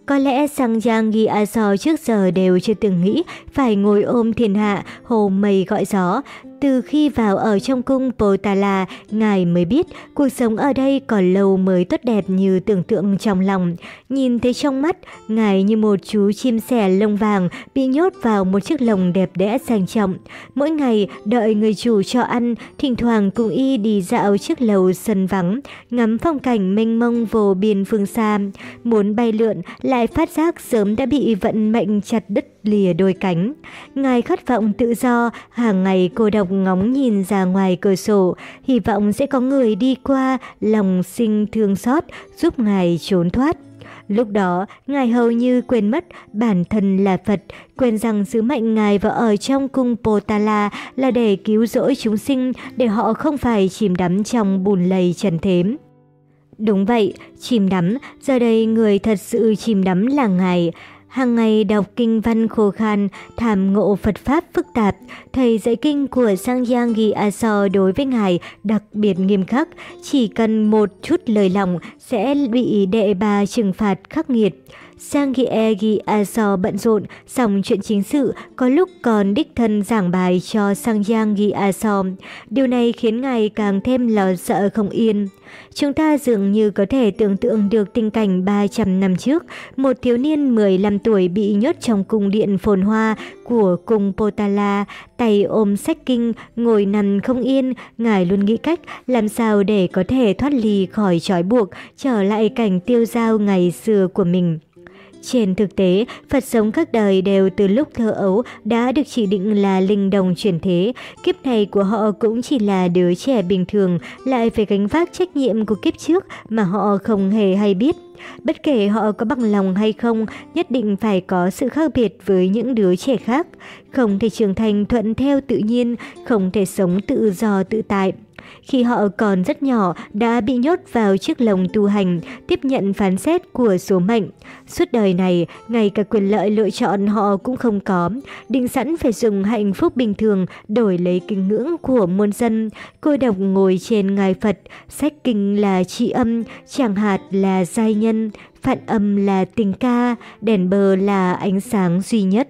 Speaker 1: Có lẽ Sang Giang Ghi A So trước giờ đều chưa từng nghĩ phải ngồi ôm thiên hạ, hồ mây gọi gió, từ khi vào ở trong cung Potala, ngài mới biết cuộc sống ở đây còn lâu mới tốt đẹp như tưởng tượng trong lòng. Nhìn thấy trong mắt, ngài như một chú chim sẻ lông vàng bị nhốt vào một chiếc lồng đẹp đẽ sang trọng. Mỗi ngày đợi người chủ cho ăn, thỉnh thoảng cùng y đi dạo chiếc lầu sân vắng, ngắm phong cảnh mênh mông vô biên phương xa. Muốn bay lượn lại phát giác sớm đã bị vận mệnh chặt đứt lìa đôi cánh. Ngài khát vọng tự do, hàng ngày cô độc ngóng nhìn ra ngoài cửa sổ, hy vọng sẽ có người đi qua, lòng sinh thương xót, giúp Ngài trốn thoát. Lúc đó, Ngài hầu như quên mất bản thân là Phật, quên rằng sứ mệnh Ngài và ở trong cung Potala là để cứu rỗi chúng sinh, để họ không phải chìm đắm trong bùn lầy trần thế. Đúng vậy, chìm đắm, giờ đây người thật sự chìm đắm là Ngài. Hàng ngày đọc kinh văn khô khan, thảm ngộ Phật Pháp phức tạp, thầy dạy kinh của Sangyang Aso đối với Ngài đặc biệt nghiêm khắc, chỉ cần một chút lời lòng sẽ bị đệ bà trừng phạt khắc nghiệt. Sang Giegi Aso bận rộn, xong chuyện chính sự, có lúc còn đích thân giảng bài cho Sang Giang Aso. Điều này khiến ngài càng thêm lo sợ không yên. Chúng ta dường như có thể tưởng tượng được tình cảnh 300 năm trước, một thiếu niên 15 tuổi bị nhốt trong cung điện phồn hoa của cung Potala, tay ôm sách kinh, ngồi nằm không yên, ngài luôn nghĩ cách làm sao để có thể thoát ly khỏi trói buộc, trở lại cảnh tiêu giao ngày xưa của mình. Trên thực tế, Phật sống các đời đều từ lúc thơ ấu đã được chỉ định là linh đồng chuyển thế. Kiếp này của họ cũng chỉ là đứa trẻ bình thường, lại phải gánh vác trách nhiệm của kiếp trước mà họ không hề hay biết. Bất kể họ có bằng lòng hay không, nhất định phải có sự khác biệt với những đứa trẻ khác. Không thể trưởng thành thuận theo tự nhiên, không thể sống tự do tự tại. Khi họ còn rất nhỏ đã bị nhốt vào chiếc lồng tu hành, tiếp nhận phán xét của số mệnh. Suốt đời này, ngay cả quyền lợi lựa chọn họ cũng không có, định sẵn phải dùng hạnh phúc bình thường đổi lấy kính ngưỡng của muôn dân. Cô độc ngồi trên ngài Phật, sách kinh là trị âm, chẳng hạt là giai nhân, phạn âm là tình ca, đèn bờ là ánh sáng duy nhất.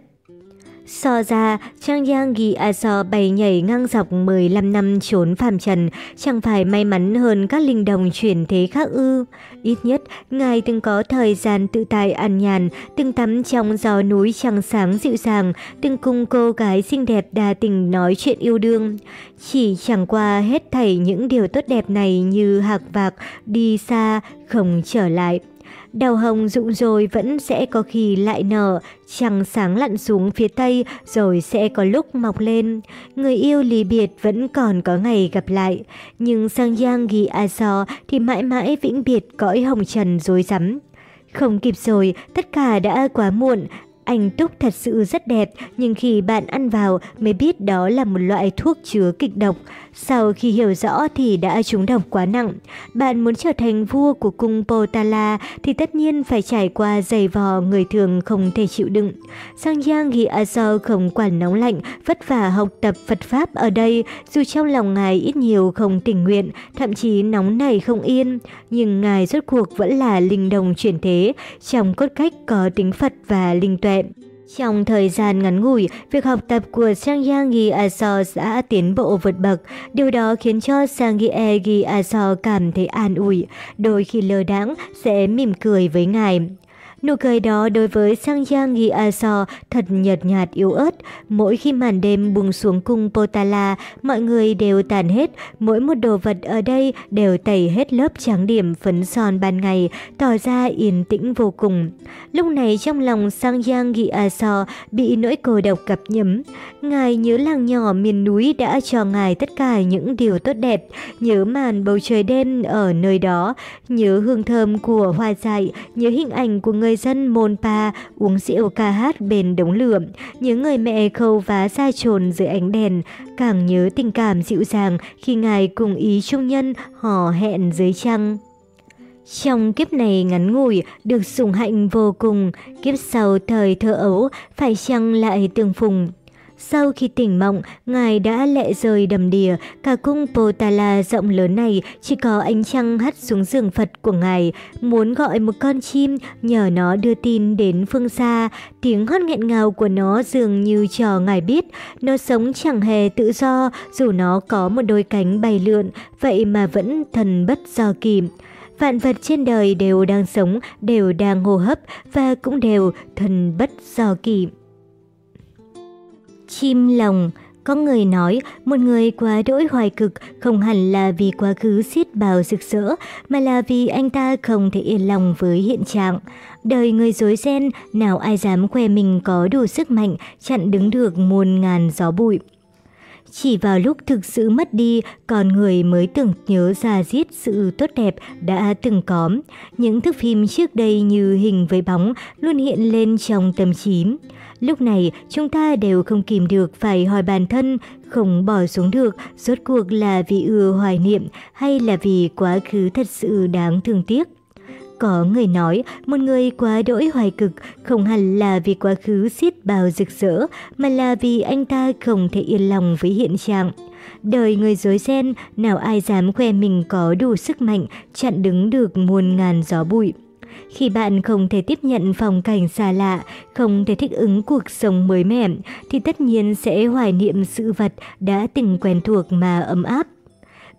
Speaker 1: So ra, Trang Yang Gi Aso bày nhảy ngang dọc 15 năm trốn phàm trần, chẳng phải may mắn hơn các linh đồng chuyển thế khác ư. Ít nhất, Ngài từng có thời gian tự tại an nhàn, từng tắm trong gió núi trăng sáng dịu dàng, từng cùng cô gái xinh đẹp đa tình nói chuyện yêu đương. Chỉ chẳng qua hết thảy những điều tốt đẹp này như hạc vạc, đi xa, không trở lại. Đào hồng rụng rồi vẫn sẽ có khi lại nở, trăng sáng lặn xuống phía tây rồi sẽ có lúc mọc lên. Người yêu ly biệt vẫn còn có ngày gặp lại, nhưng sang giang ghi a so thì mãi mãi vĩnh biệt cõi hồng trần dối rắm. Không kịp rồi, tất cả đã quá muộn, anh Túc thật sự rất đẹp, nhưng khi bạn ăn vào mới biết đó là một loại thuốc chứa kịch độc. Sau khi hiểu rõ thì đã trúng độc quá nặng. Bạn muốn trở thành vua của cung Potala thì tất nhiên phải trải qua giày vò người thường không thể chịu đựng. Sang Giang Ghi Azor không quản nóng lạnh, vất vả học tập Phật Pháp ở đây, dù trong lòng ngài ít nhiều không tình nguyện, thậm chí nóng này không yên. Nhưng ngài rốt cuộc vẫn là linh đồng chuyển thế, trong cốt cách có tính Phật và linh tuệ. Trong thời gian ngắn ngủi, việc học tập của Sangyang Aso đã tiến bộ vượt bậc. Điều đó khiến cho Sangyang e Aso cảm thấy an ủi, đôi khi lơ đãng sẽ mỉm cười với ngài. Nụ cười đó đối với Sang Giang Ghi A So thật nhợt nhạt yếu ớt. Mỗi khi màn đêm buông xuống cung Potala, mọi người đều tàn hết. Mỗi một đồ vật ở đây đều tẩy hết lớp trắng điểm phấn son ban ngày, tỏ ra yên tĩnh vô cùng. Lúc này trong lòng Sang Giang Ghi A So bị nỗi cô độc cập nhấm. Ngài nhớ làng nhỏ miền núi đã cho ngài tất cả những điều tốt đẹp, nhớ màn bầu trời đêm ở nơi đó, nhớ hương thơm của hoa dại, nhớ hình ảnh của người người dân Môn Pa uống rượu ca hát bên đống lửa, nhớ người mẹ khâu vá da trồn dưới ánh đèn, càng nhớ tình cảm dịu dàng khi ngài cùng ý trung nhân hò hẹn dưới trăng. Trong kiếp này ngắn ngủi, được sủng hạnh vô cùng, kiếp sau thời thơ ấu, phải chăng lại tương phùng. Sau khi tỉnh mộng, ngài đã lệ rời đầm đìa, cả cung Potala rộng lớn này chỉ có ánh trăng hắt xuống giường Phật của ngài, muốn gọi một con chim nhờ nó đưa tin đến phương xa. Tiếng hót nghẹn ngào của nó dường như cho ngài biết, nó sống chẳng hề tự do dù nó có một đôi cánh bay lượn, vậy mà vẫn thần bất do kỳ. Vạn vật trên đời đều đang sống, đều đang hô hấp và cũng đều thần bất do kỳ. Chim lòng. Có người nói, một người quá đỗi hoài cực không hẳn là vì quá khứ xiết bào rực rỡ, mà là vì anh ta không thể yên lòng với hiện trạng. Đời người dối ren, nào ai dám khoe mình có đủ sức mạnh, chặn đứng được muôn ngàn gió bụi. Chỉ vào lúc thực sự mất đi, con người mới tưởng nhớ ra giết sự tốt đẹp đã từng có. Những thước phim trước đây như hình với bóng luôn hiện lên trong tâm trí. Lúc này, chúng ta đều không kìm được phải hỏi bản thân, không bỏ xuống được, rốt cuộc là vì ưa hoài niệm hay là vì quá khứ thật sự đáng thương tiếc. Có người nói, một người quá đỗi hoài cực không hẳn là vì quá khứ xiết bao rực rỡ, mà là vì anh ta không thể yên lòng với hiện trạng. Đời người dối ren, nào ai dám khoe mình có đủ sức mạnh, chặn đứng được muôn ngàn gió bụi. Khi bạn không thể tiếp nhận phong cảnh xa lạ, không thể thích ứng cuộc sống mới mẻ, thì tất nhiên sẽ hoài niệm sự vật đã từng quen thuộc mà ấm áp.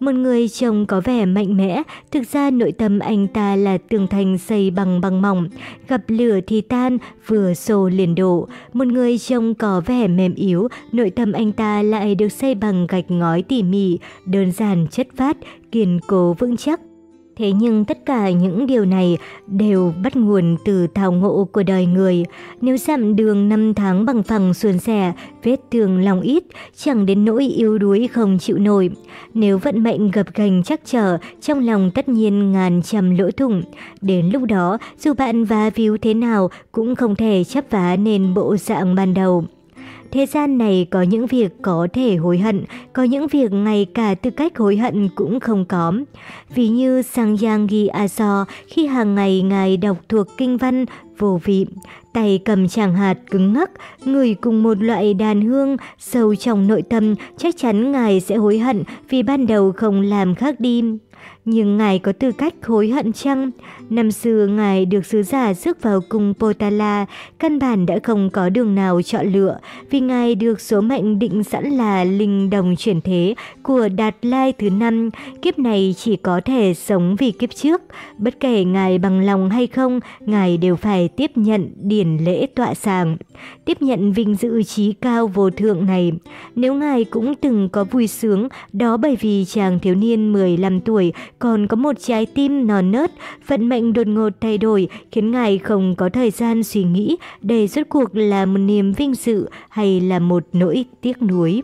Speaker 1: Một người chồng có vẻ mạnh mẽ, thực ra nội tâm anh ta là tường thành xây bằng băng mỏng, gặp lửa thì tan, vừa xô liền đổ. Một người chồng có vẻ mềm yếu, nội tâm anh ta lại được xây bằng gạch ngói tỉ mỉ, đơn giản chất phát, kiên cố vững chắc. Thế nhưng tất cả những điều này đều bắt nguồn từ thảo ngộ của đời người. Nếu dặm đường năm tháng bằng phẳng suôn sẻ, vết thương lòng ít, chẳng đến nỗi yếu đuối không chịu nổi. Nếu vận mệnh gập gành chắc trở, trong lòng tất nhiên ngàn trăm lỗ thủng. Đến lúc đó, dù bạn vá víu thế nào cũng không thể chấp vá nên bộ dạng ban đầu. Thế gian này có những việc có thể hối hận, có những việc ngay cả tư cách hối hận cũng không có. Ví như Sang Giang Ghi A khi hàng ngày ngài đọc thuộc kinh văn vô vị, tay cầm tràng hạt cứng ngắc, người cùng một loại đàn hương sâu trong nội tâm, chắc chắn ngài sẽ hối hận vì ban đầu không làm khác đi. Nhưng ngài có tư cách hối hận chăng? Năm xưa ngài được sứ giả rước vào cung Potala, căn bản đã không có đường nào chọn lựa, vì ngài được số mệnh định sẵn là linh đồng chuyển thế của Đạt Lai thứ năm, kiếp này chỉ có thể sống vì kiếp trước. Bất kể ngài bằng lòng hay không, ngài đều phải tiếp nhận điển lễ tọa sàng, tiếp nhận vinh dự trí cao vô thượng này. Nếu ngài cũng từng có vui sướng, đó bởi vì chàng thiếu niên 15 tuổi còn có một trái tim non nớt, vận mệnh đột ngột thay đổi khiến ngài không có thời gian suy nghĩ đây rốt cuộc là một niềm vinh dự hay là một nỗi tiếc nuối.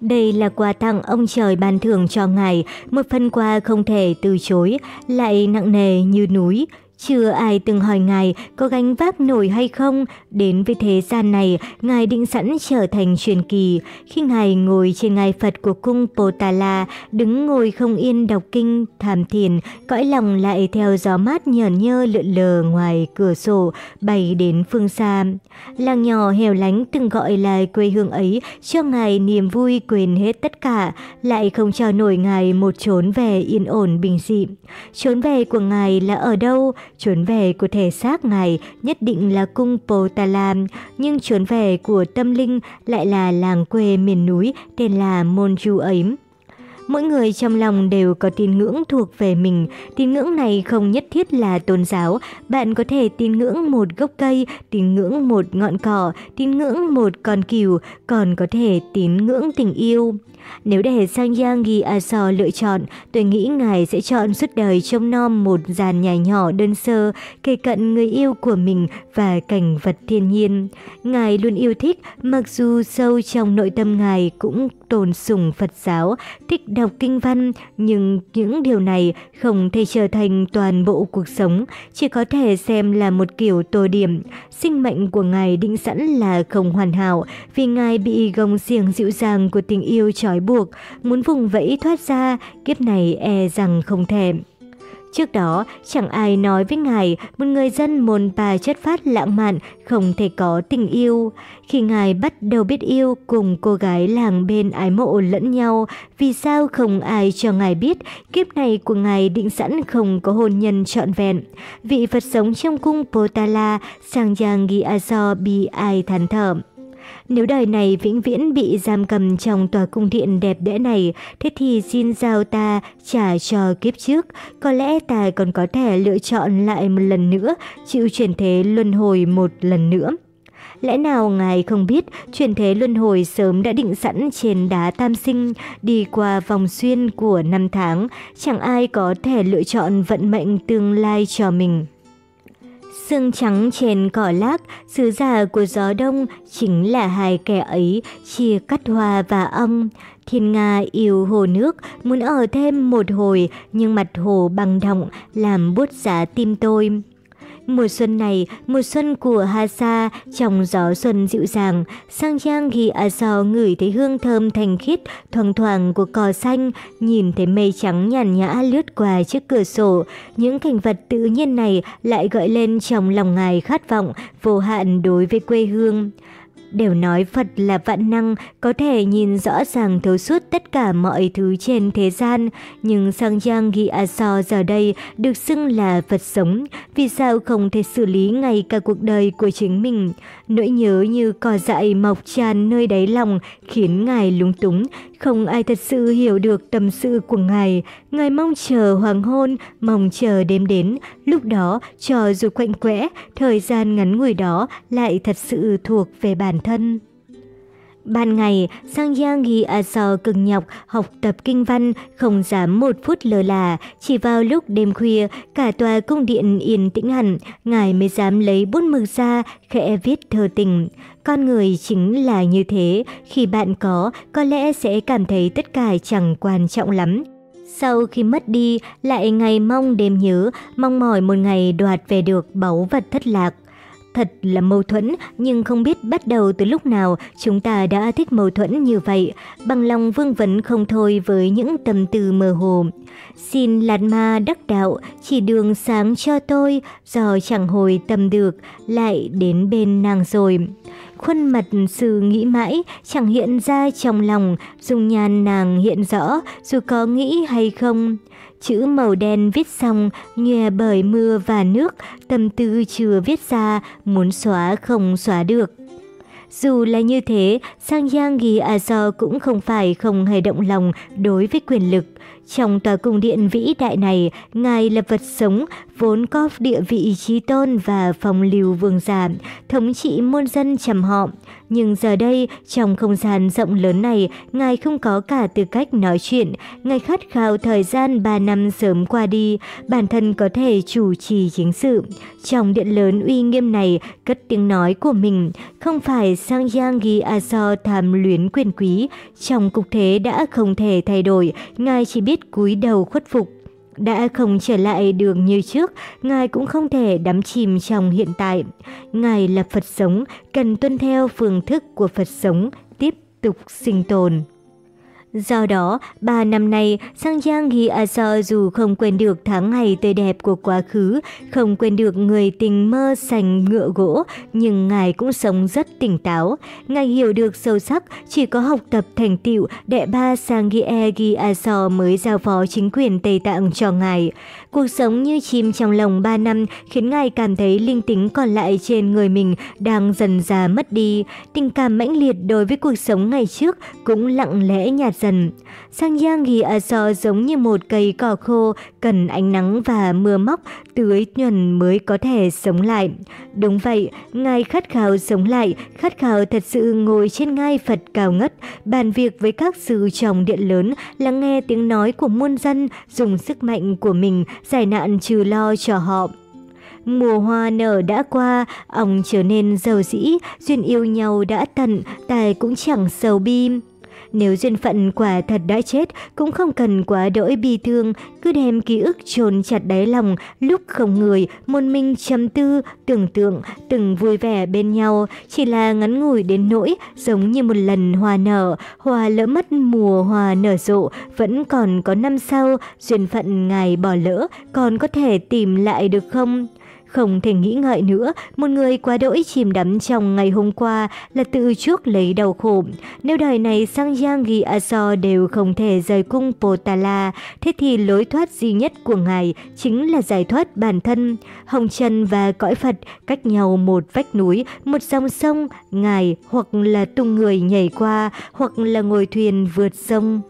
Speaker 1: Đây là quà tặng ông trời ban thưởng cho ngài, một phần quà không thể từ chối, lại nặng nề như núi, chưa ai từng hỏi Ngài có gánh vác nổi hay không. Đến với thế gian này, Ngài định sẵn trở thành truyền kỳ. Khi Ngài ngồi trên ngai Phật của cung Potala, đứng ngồi không yên đọc kinh, tham thiền, cõi lòng lại theo gió mát nhờn nhơ lượn lờ ngoài cửa sổ, bay đến phương xa. Làng nhỏ hẻo lánh từng gọi là quê hương ấy, cho Ngài niềm vui quên hết tất cả, lại không cho nổi Ngài một trốn về yên ổn bình dị. Trốn về của Ngài là ở đâu? Chuyến về của thể xác ngài nhất định là cung Potala, nhưng chuyến về của tâm linh lại là làng quê miền núi tên là Monju ấy. Mỗi người trong lòng đều có tín ngưỡng thuộc về mình. Tín ngưỡng này không nhất thiết là tôn giáo. Bạn có thể tín ngưỡng một gốc cây, tín ngưỡng một ngọn cỏ, tín ngưỡng một con cừu, còn có thể tín ngưỡng tình yêu. Nếu để Sang Giang Ghi A So lựa chọn, tôi nghĩ ngài sẽ chọn suốt đời trông nom một dàn nhà nhỏ đơn sơ, kề cận người yêu của mình và cảnh vật thiên nhiên. Ngài luôn yêu thích, mặc dù sâu trong nội tâm ngài cũng tồn sùng Phật giáo, thích đọc kinh văn, nhưng những điều này không thể trở thành toàn bộ cuộc sống, chỉ có thể xem là một kiểu tô điểm. Sinh mệnh của ngài định sẵn là không hoàn hảo, vì ngài bị gồng xiềng dịu dàng của tình yêu trói buộc, muốn vùng vẫy thoát ra, kiếp này e rằng không thể. Trước đó, chẳng ai nói với ngài một người dân môn bà chất phát lãng mạn không thể có tình yêu. Khi ngài bắt đầu biết yêu cùng cô gái làng bên ái mộ lẫn nhau, vì sao không ai cho ngài biết kiếp này của ngài định sẵn không có hôn nhân trọn vẹn. Vị Phật sống trong cung Potala, Sangyang giang bị ai thán thở. Nếu đời này vĩnh viễn bị giam cầm trong tòa cung điện đẹp đẽ này, thế thì xin giao ta trả cho kiếp trước. Có lẽ ta còn có thể lựa chọn lại một lần nữa, chịu chuyển thế luân hồi một lần nữa. Lẽ nào ngài không biết chuyển thế luân hồi sớm đã định sẵn trên đá tam sinh, đi qua vòng xuyên của năm tháng, chẳng ai có thể lựa chọn vận mệnh tương lai cho mình. Sương trắng trên cỏ lác, sứ giả của gió đông chính là hai kẻ ấy, chia cắt hoa và ong. Thiên Nga yêu hồ nước, muốn ở thêm một hồi, nhưng mặt hồ bằng động, làm bút giá tim tôi. Mùa xuân này, mùa xuân của Hasa, trong gió xuân dịu dàng, sang trang ghi Aso ngửi thấy hương thơm thanh khiết, thoang thoảng của cỏ xanh, nhìn thấy mây trắng nhàn nhã lướt qua trước cửa sổ. Những cảnh vật tự nhiên này lại gợi lên trong lòng ngài khát vọng vô hạn đối với quê hương. Đều nói Phật là vạn năng, có thể nhìn rõ ràng thấu suốt tất cả mọi thứ trên thế gian, nhưng Sang Giang Ghi A So giờ đây được xưng là Phật sống, vì sao không thể xử lý ngay cả cuộc đời của chính mình? Nỗi nhớ như cỏ dại mọc tràn nơi đáy lòng khiến Ngài lúng túng, không ai thật sự hiểu được tâm sự của Ngài. Ngài mong chờ hoàng hôn, mong chờ đêm đến. Lúc đó, cho dù quạnh quẽ, thời gian ngắn ngủi đó lại thật sự thuộc về bản thân. Ban ngày, Sang Yang ghi A So cực nhọc học tập kinh văn, không dám một phút lơ là. Chỉ vào lúc đêm khuya, cả tòa cung điện yên tĩnh hẳn, ngài mới dám lấy bút mực ra, khẽ viết thơ tình. Con người chính là như thế, khi bạn có, có lẽ sẽ cảm thấy tất cả chẳng quan trọng lắm. Sau khi mất đi, lại ngày mong đêm nhớ, mong mỏi một ngày đoạt về được báu vật thất lạc. Thật là mâu thuẫn, nhưng không biết bắt đầu từ lúc nào chúng ta đã thích mâu thuẫn như vậy, bằng lòng vương vấn không thôi với những tâm tư mơ hồ. Xin lạt ma đắc đạo, chỉ đường sáng cho tôi, do chẳng hồi tâm được, lại đến bên nàng rồi. Khuôn mặt sư nghĩ mãi, chẳng hiện ra trong lòng, dung nhan nàng hiện rõ, dù có nghĩ hay không. Chữ màu đen viết xong, nhòe bởi mưa và nước, tâm tư chưa viết ra, muốn xóa không xóa được. Dù là như thế, Sang giang Ghi A do cũng không phải không hề động lòng đối với quyền lực. Trong tòa cung điện vĩ đại này, Ngài là vật sống, vốn có địa vị trí tôn và phong lưu vương giả, thống trị muôn dân trầm họ. Nhưng giờ đây, trong không gian rộng lớn này, Ngài không có cả tư cách nói chuyện. Ngài khát khao thời gian 3 năm sớm qua đi, bản thân có thể chủ trì chính sự. Trong điện lớn uy nghiêm này, cất tiếng nói của mình, không phải Sang giang ghi a Aso tham luyến quyền quý. Trong cục thế đã không thể thay đổi, Ngài chỉ biết cúi đầu khuất phục. Đã không trở lại đường như trước, Ngài cũng không thể đắm chìm trong hiện tại. Ngài là Phật sống, cần tuân theo phương thức của Phật sống, tiếp tục sinh tồn. Do đó, ba năm nay, Sang Giang Ghi A So dù không quên được tháng ngày tươi đẹp của quá khứ, không quên được người tình mơ sành ngựa gỗ, nhưng Ngài cũng sống rất tỉnh táo. Ngài hiểu được sâu sắc, chỉ có học tập thành tựu, đệ ba Sang Ghi E Ghi A So mới giao phó chính quyền Tây Tạng cho Ngài. Cuộc sống như chim trong lòng 3 năm khiến ngài cảm thấy linh tính còn lại trên người mình đang dần già mất đi. Tình cảm mãnh liệt đối với cuộc sống ngày trước cũng lặng lẽ nhạt dần. Sang giang Ghi A So giống như một cây cỏ khô, cần ánh nắng và mưa móc, tưới nhuần mới có thể sống lại. Đúng vậy, ngài khát khao sống lại, khát khao thật sự ngồi trên ngai Phật cao ngất, bàn việc với các sư trong điện lớn, lắng nghe tiếng nói của muôn dân, dùng sức mạnh của mình giải nạn trừ lo cho họ. Mùa hoa nở đã qua, ông trở nên giàu dĩ, duyên yêu nhau đã tận, tài cũng chẳng sầu bi. Nếu duyên phận quả thật đã chết, cũng không cần quá đỗi bi thương, cứ đem ký ức chôn chặt đáy lòng, lúc không người, môn minh trầm tư, tưởng tượng, từng vui vẻ bên nhau, chỉ là ngắn ngủi đến nỗi, giống như một lần hoa nở, hoa lỡ mất mùa hoa nở rộ, vẫn còn có năm sau, duyên phận ngài bỏ lỡ, còn có thể tìm lại được không? Không thể nghĩ ngợi nữa, một người quá đỗi chìm đắm trong ngày hôm qua là tự chuốc lấy đau khổ. Nếu đời này sang Giang Ghi Aso đều không thể rời cung Potala, thế thì lối thoát duy nhất của ngài chính là giải thoát bản thân. Hồng Trần và cõi Phật cách nhau một vách núi, một dòng sông, ngài hoặc là tung người nhảy qua, hoặc là ngồi thuyền vượt sông.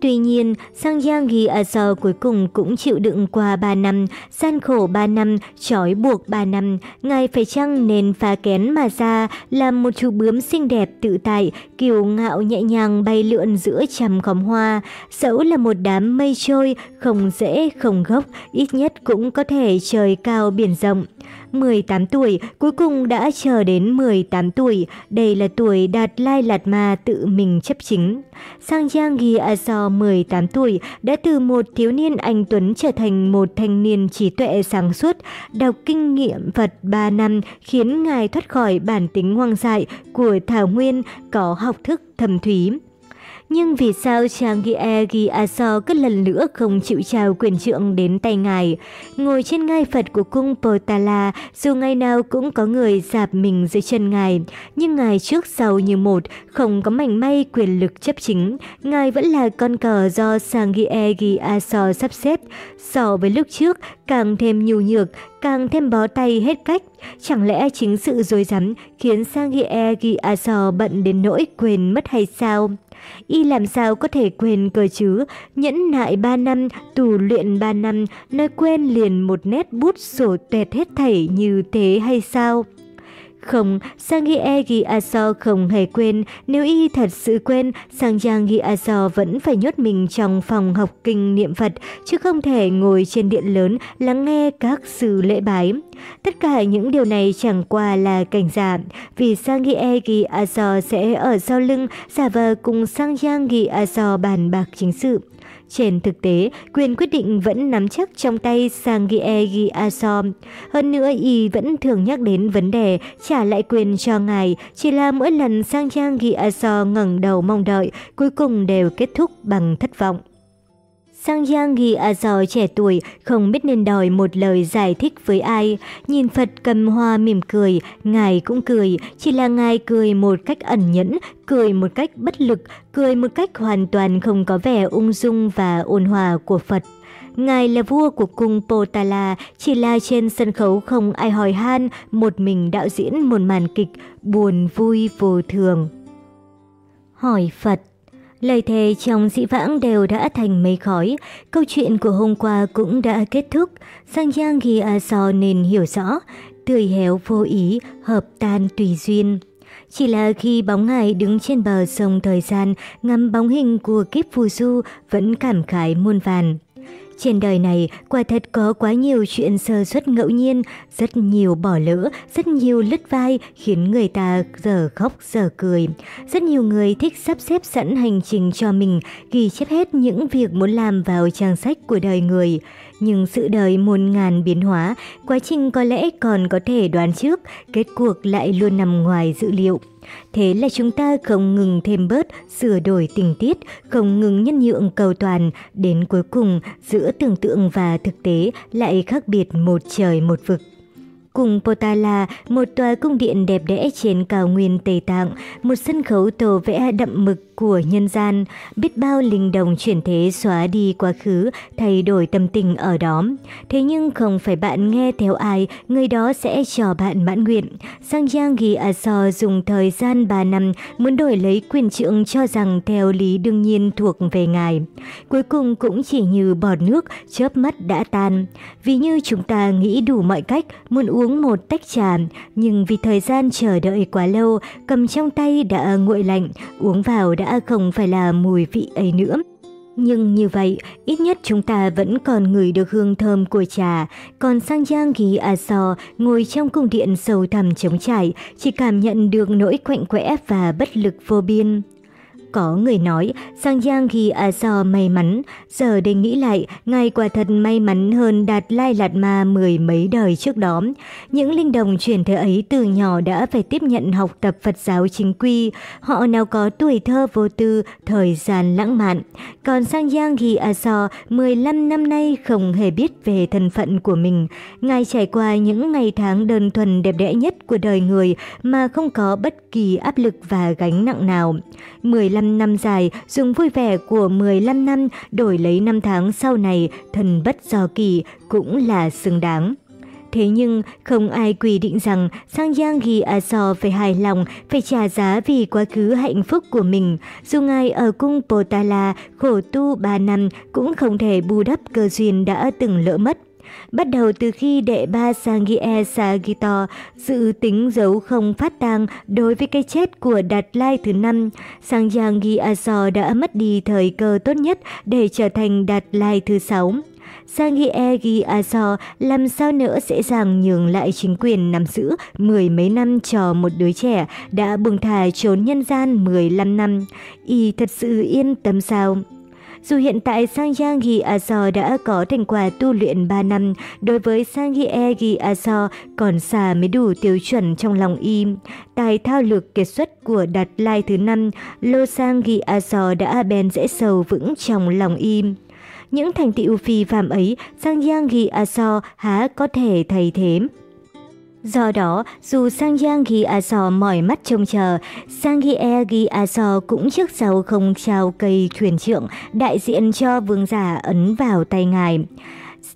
Speaker 1: Tuy nhiên, Sang Giang Ghi Aso cuối cùng cũng chịu đựng qua 3 năm, gian khổ 3 năm, trói buộc 3 năm. Ngài phải chăng nên phá kén mà ra, làm một chú bướm xinh đẹp tự tại, kiều ngạo nhẹ nhàng bay lượn giữa trăm khóm hoa. Dẫu là một đám mây trôi, không dễ không gốc, ít nhất cũng có thể trời cao biển rộng. 18 tuổi, cuối cùng đã chờ đến 18 tuổi, đây là tuổi Đạt Lai Lạt Ma tự mình chấp chính. Sang Giang Ghi A So 18 tuổi đã từ một thiếu niên anh Tuấn trở thành một thanh niên trí tuệ sáng suốt, đọc kinh nghiệm Phật 3 năm khiến Ngài thoát khỏi bản tính hoang dại của Thảo Nguyên, có học thức thầm thúy. Nhưng vì sao chàng Gie Gi Aso cứ lần nữa không chịu trao quyền trượng đến tay ngài? Ngồi trên ngai Phật của cung Potala, dù ngày nào cũng có người dạp mình dưới chân ngài, nhưng ngài trước sau như một, không có mảnh may quyền lực chấp chính. Ngài vẫn là con cờ do Sangie Gi Aso sắp xếp. So với lúc trước, càng thêm nhu nhược, càng thêm bó tay hết cách. Chẳng lẽ chính sự dối rắm khiến Sangie Egi Aso bận đến nỗi quên mất hay sao? Y làm sao có thể quên cơ chứ? Nhẫn nại 3 năm, tù luyện 3 năm, nơi quên liền một nét bút sổ tuệt hết thảy như thế hay sao? Không, Sangie Gi Aso không hề quên, nếu y thật sự quên, Sangyang Gi Aso vẫn phải nhốt mình trong phòng học kinh niệm Phật, chứ không thể ngồi trên điện lớn lắng nghe các sự lễ bái. Tất cả những điều này chẳng qua là cảnh giả, vì Sangie Gi Aso sẽ ở sau lưng giả vờ cùng Sangyang Gi Aso bàn bạc chính sự. Trên thực tế, quyền quyết định vẫn nắm chắc trong tay Sangie Giasom. Hơn nữa, y vẫn thường nhắc đến vấn đề trả lại quyền cho ngài, chỉ là mỗi lần Sang Giasom ngẩng đầu mong đợi, cuối cùng đều kết thúc bằng thất vọng. Sang Giang Ghi A Giò trẻ tuổi không biết nên đòi một lời giải thích với ai. Nhìn Phật cầm hoa mỉm cười, Ngài cũng cười, chỉ là Ngài cười một cách ẩn nhẫn, cười một cách bất lực, cười một cách hoàn toàn không có vẻ ung dung và ôn hòa của Phật. Ngài là vua của cung Potala, chỉ là trên sân khấu không ai hỏi han, một mình đạo diễn một màn kịch, buồn vui vô thường. Hỏi Phật Lời thề trong dị vãng đều đã thành mây khói, câu chuyện của hôm qua cũng đã kết thúc, Sang Giang ghi A So nên hiểu rõ, tươi héo vô ý, hợp tan tùy duyên. Chỉ là khi bóng ngài đứng trên bờ sông thời gian, ngắm bóng hình của kiếp phù du vẫn cảm khái muôn vàn. Trên đời này, quả thật có quá nhiều chuyện sơ suất ngẫu nhiên, rất nhiều bỏ lỡ, rất nhiều lứt vai khiến người ta giờ khóc giờ cười. Rất nhiều người thích sắp xếp sẵn hành trình cho mình, ghi chép hết những việc muốn làm vào trang sách của đời người. Nhưng sự đời muôn ngàn biến hóa, quá trình có lẽ còn có thể đoán trước, kết cuộc lại luôn nằm ngoài dự liệu. Thế là chúng ta không ngừng thêm bớt, sửa đổi tình tiết, không ngừng nhân nhượng cầu toàn, đến cuối cùng giữa tưởng tượng và thực tế lại khác biệt một trời một vực. Cùng Potala, một tòa cung điện đẹp đẽ trên cao nguyên Tây Tạng, một sân khấu tổ vẽ đậm mực của nhân gian, biết bao linh đồng chuyển thế xóa đi quá khứ, thay đổi tâm tình ở đó. Thế nhưng không phải bạn nghe theo ai, người đó sẽ cho bạn mãn nguyện. Sang Giang Ghi A So dùng thời gian 3 năm muốn đổi lấy quyền trượng cho rằng theo lý đương nhiên thuộc về ngài. Cuối cùng cũng chỉ như bọt nước, chớp mắt đã tan. Vì như chúng ta nghĩ đủ mọi cách, muốn uống một tách trà, nhưng vì thời gian chờ đợi quá lâu, cầm trong tay đã nguội lạnh, uống vào đã không phải là mùi vị ấy nữa. Nhưng như vậy, ít nhất chúng ta vẫn còn ngửi được hương thơm của trà, còn sang Giang Ghi A So ngồi trong cung điện sâu thẳm trống trải, chỉ cảm nhận được nỗi quạnh quẽ và bất lực vô biên. Có người nói Sang Giang Ghi A So may mắn, giờ đây nghĩ lại, ngài quả thật may mắn hơn Đạt Lai Lạt Ma mười mấy đời trước đó. Những linh đồng truyền thế ấy từ nhỏ đã phải tiếp nhận học tập Phật giáo chính quy, họ nào có tuổi thơ vô tư, thời gian lãng mạn. Còn Sang Giang Ghi A So 15 năm nay không hề biết về thân phận của mình. Ngài trải qua những ngày tháng đơn thuần đẹp đẽ nhất của đời người mà không có bất kỳ áp lực và gánh nặng nào. 15 15 năm dài, dùng vui vẻ của 15 năm đổi lấy năm tháng sau này, thần bất do kỳ cũng là xứng đáng. Thế nhưng không ai quy định rằng Sang Giang Ghi A So phải hài lòng, phải trả giá vì quá khứ hạnh phúc của mình. Dù ngài ở cung Potala khổ tu 3 năm cũng không thể bù đắp cơ duyên đã từng lỡ mất. Bắt đầu từ khi đệ ba Sangie Sagito dự tính giấu không phát tang đối với cái chết của Đạt Lai thứ năm, Sangyang Aso đã mất đi thời cơ tốt nhất để trở thành Đạt Lai thứ sáu. Sangie Aso làm sao nữa dễ dàng nhường lại chính quyền nắm giữ mười mấy năm cho một đứa trẻ đã buông thả trốn nhân gian 15 năm. Y thật sự yên tâm sao? Dù hiện tại Sangyang Gi Aso đã có thành quả tu luyện 3 năm, đối với Sanghye Gi Aso còn xa mới đủ tiêu chuẩn trong lòng y. Tài thao lược kiệt xuất của Đạt Lai thứ năm, Lô Sang Gi Aso đã bền dễ sầu vững trong lòng y. Những thành tựu phi phạm ấy, Sangyang Gi Aso há có thể thay thế. Do đó, dù Sang Giang Ghi A So mỏi mắt trông chờ, Sang Ghi E Ghi A So cũng trước sau không trao cây thuyền trượng đại diện cho vương giả ấn vào tay ngài.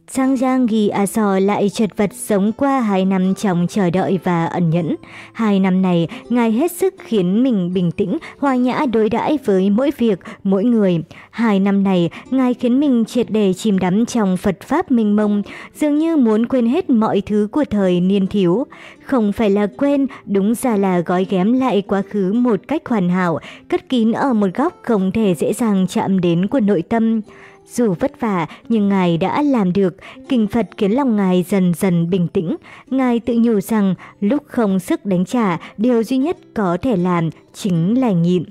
Speaker 1: Sang Giang Ghi A So lại chật vật sống qua hai năm trong chờ đợi và ẩn nhẫn. Hai năm này, Ngài hết sức khiến mình bình tĩnh, hòa nhã đối đãi với mỗi việc, mỗi người. Hai năm này, Ngài khiến mình triệt đề chìm đắm trong Phật Pháp minh mông, dường như muốn quên hết mọi thứ của thời niên thiếu. Không phải là quên, đúng ra là gói ghém lại quá khứ một cách hoàn hảo, cất kín ở một góc không thể dễ dàng chạm đến của nội tâm. Dù vất vả nhưng Ngài đã làm được, kinh Phật khiến lòng Ngài dần dần bình tĩnh. Ngài tự nhủ rằng lúc không sức đánh trả, điều duy nhất có thể làm chính là nhịn.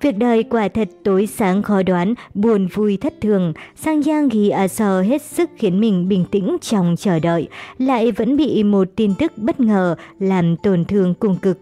Speaker 1: Việc đời quả thật tối sáng khó đoán, buồn vui thất thường. Sang Giang ghi à sờ hết sức khiến mình bình tĩnh trong chờ đợi, lại vẫn bị một tin tức bất ngờ làm tổn thương cùng cực.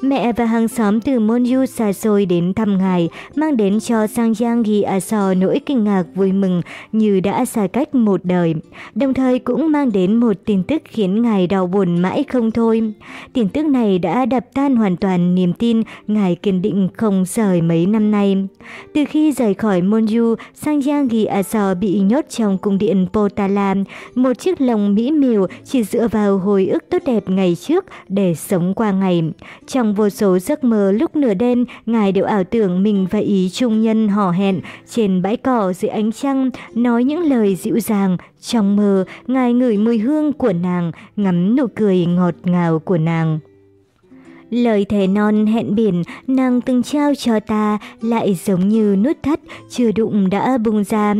Speaker 1: Mẹ và hàng xóm từ Monju xa xôi đến thăm ngài, mang đến cho Sang Giang Ghi Aso nỗi kinh ngạc vui mừng như đã xa cách một đời. Đồng thời cũng mang đến một tin tức khiến ngài đau buồn mãi không thôi. Tin tức này đã đập tan hoàn toàn niềm tin ngài kiên định không rời mấy năm nay. Từ khi rời khỏi Monju, Sang Giang Ghi Aso bị nhốt trong cung điện Potala, một chiếc lồng mỹ miều chỉ dựa vào hồi ức tốt đẹp ngày trước để sống qua ngày. Trong vô số giấc mơ lúc nửa đêm, Ngài đều ảo tưởng mình và ý trung nhân hò hẹn trên bãi cỏ dưới ánh trăng, nói những lời dịu dàng. Trong mơ, Ngài ngửi mùi hương của nàng, ngắm nụ cười ngọt ngào của nàng. Lời thề non hẹn biển nàng từng trao cho ta lại giống như nút thắt chưa đụng đã bung ra.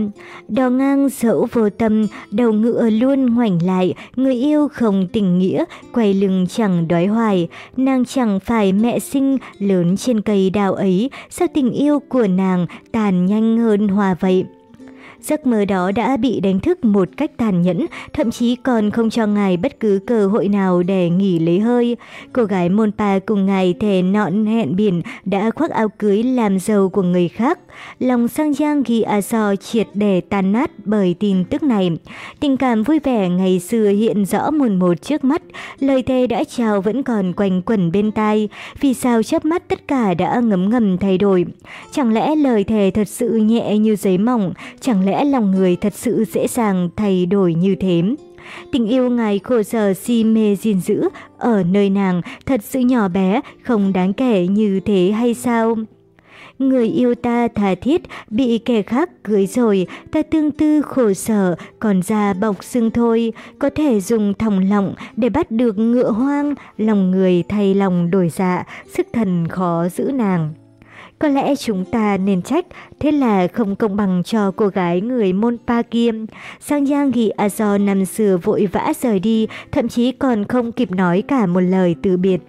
Speaker 1: Đò ngang dẫu vô tâm, đầu ngựa luôn ngoảnh lại, người yêu không tình nghĩa, quay lưng chẳng đói hoài. Nàng chẳng phải mẹ sinh lớn trên cây đào ấy, sao tình yêu của nàng tàn nhanh hơn hòa vậy? Giấc mơ đó đã bị đánh thức một cách tàn nhẫn, thậm chí còn không cho ngài bất cứ cơ hội nào để nghỉ lấy hơi. Cô gái Monpa cùng ngài thề nọn hẹn biển đã khoác áo cưới làm giàu của người khác. Lòng sang giang ghi à a so triệt để tan nát bởi tin tức này. Tình cảm vui vẻ ngày xưa hiện rõ mồn một trước mắt, lời thề đã chào vẫn còn quanh quẩn bên tai. Vì sao chớp mắt tất cả đã ngấm ngầm thay đổi? Chẳng lẽ lời thề thật sự nhẹ như giấy mỏng? Chẳng lẽ lòng người thật sự dễ dàng thay đổi như thế? Tình yêu ngài khổ sở si mê gìn giữ ở nơi nàng thật sự nhỏ bé, không đáng kể như thế hay sao? Người yêu ta thà thiết, bị kẻ khác cưới rồi, ta tương tư khổ sở, còn da bọc xương thôi, có thể dùng thòng lọng để bắt được ngựa hoang, lòng người thay lòng đổi dạ, sức thần khó giữ nàng. Có lẽ chúng ta nên trách, thế là không công bằng cho cô gái người môn pa kia. Sang Giang Ghi Azo à, nằm xưa vội vã rời đi, thậm chí còn không kịp nói cả một lời từ biệt.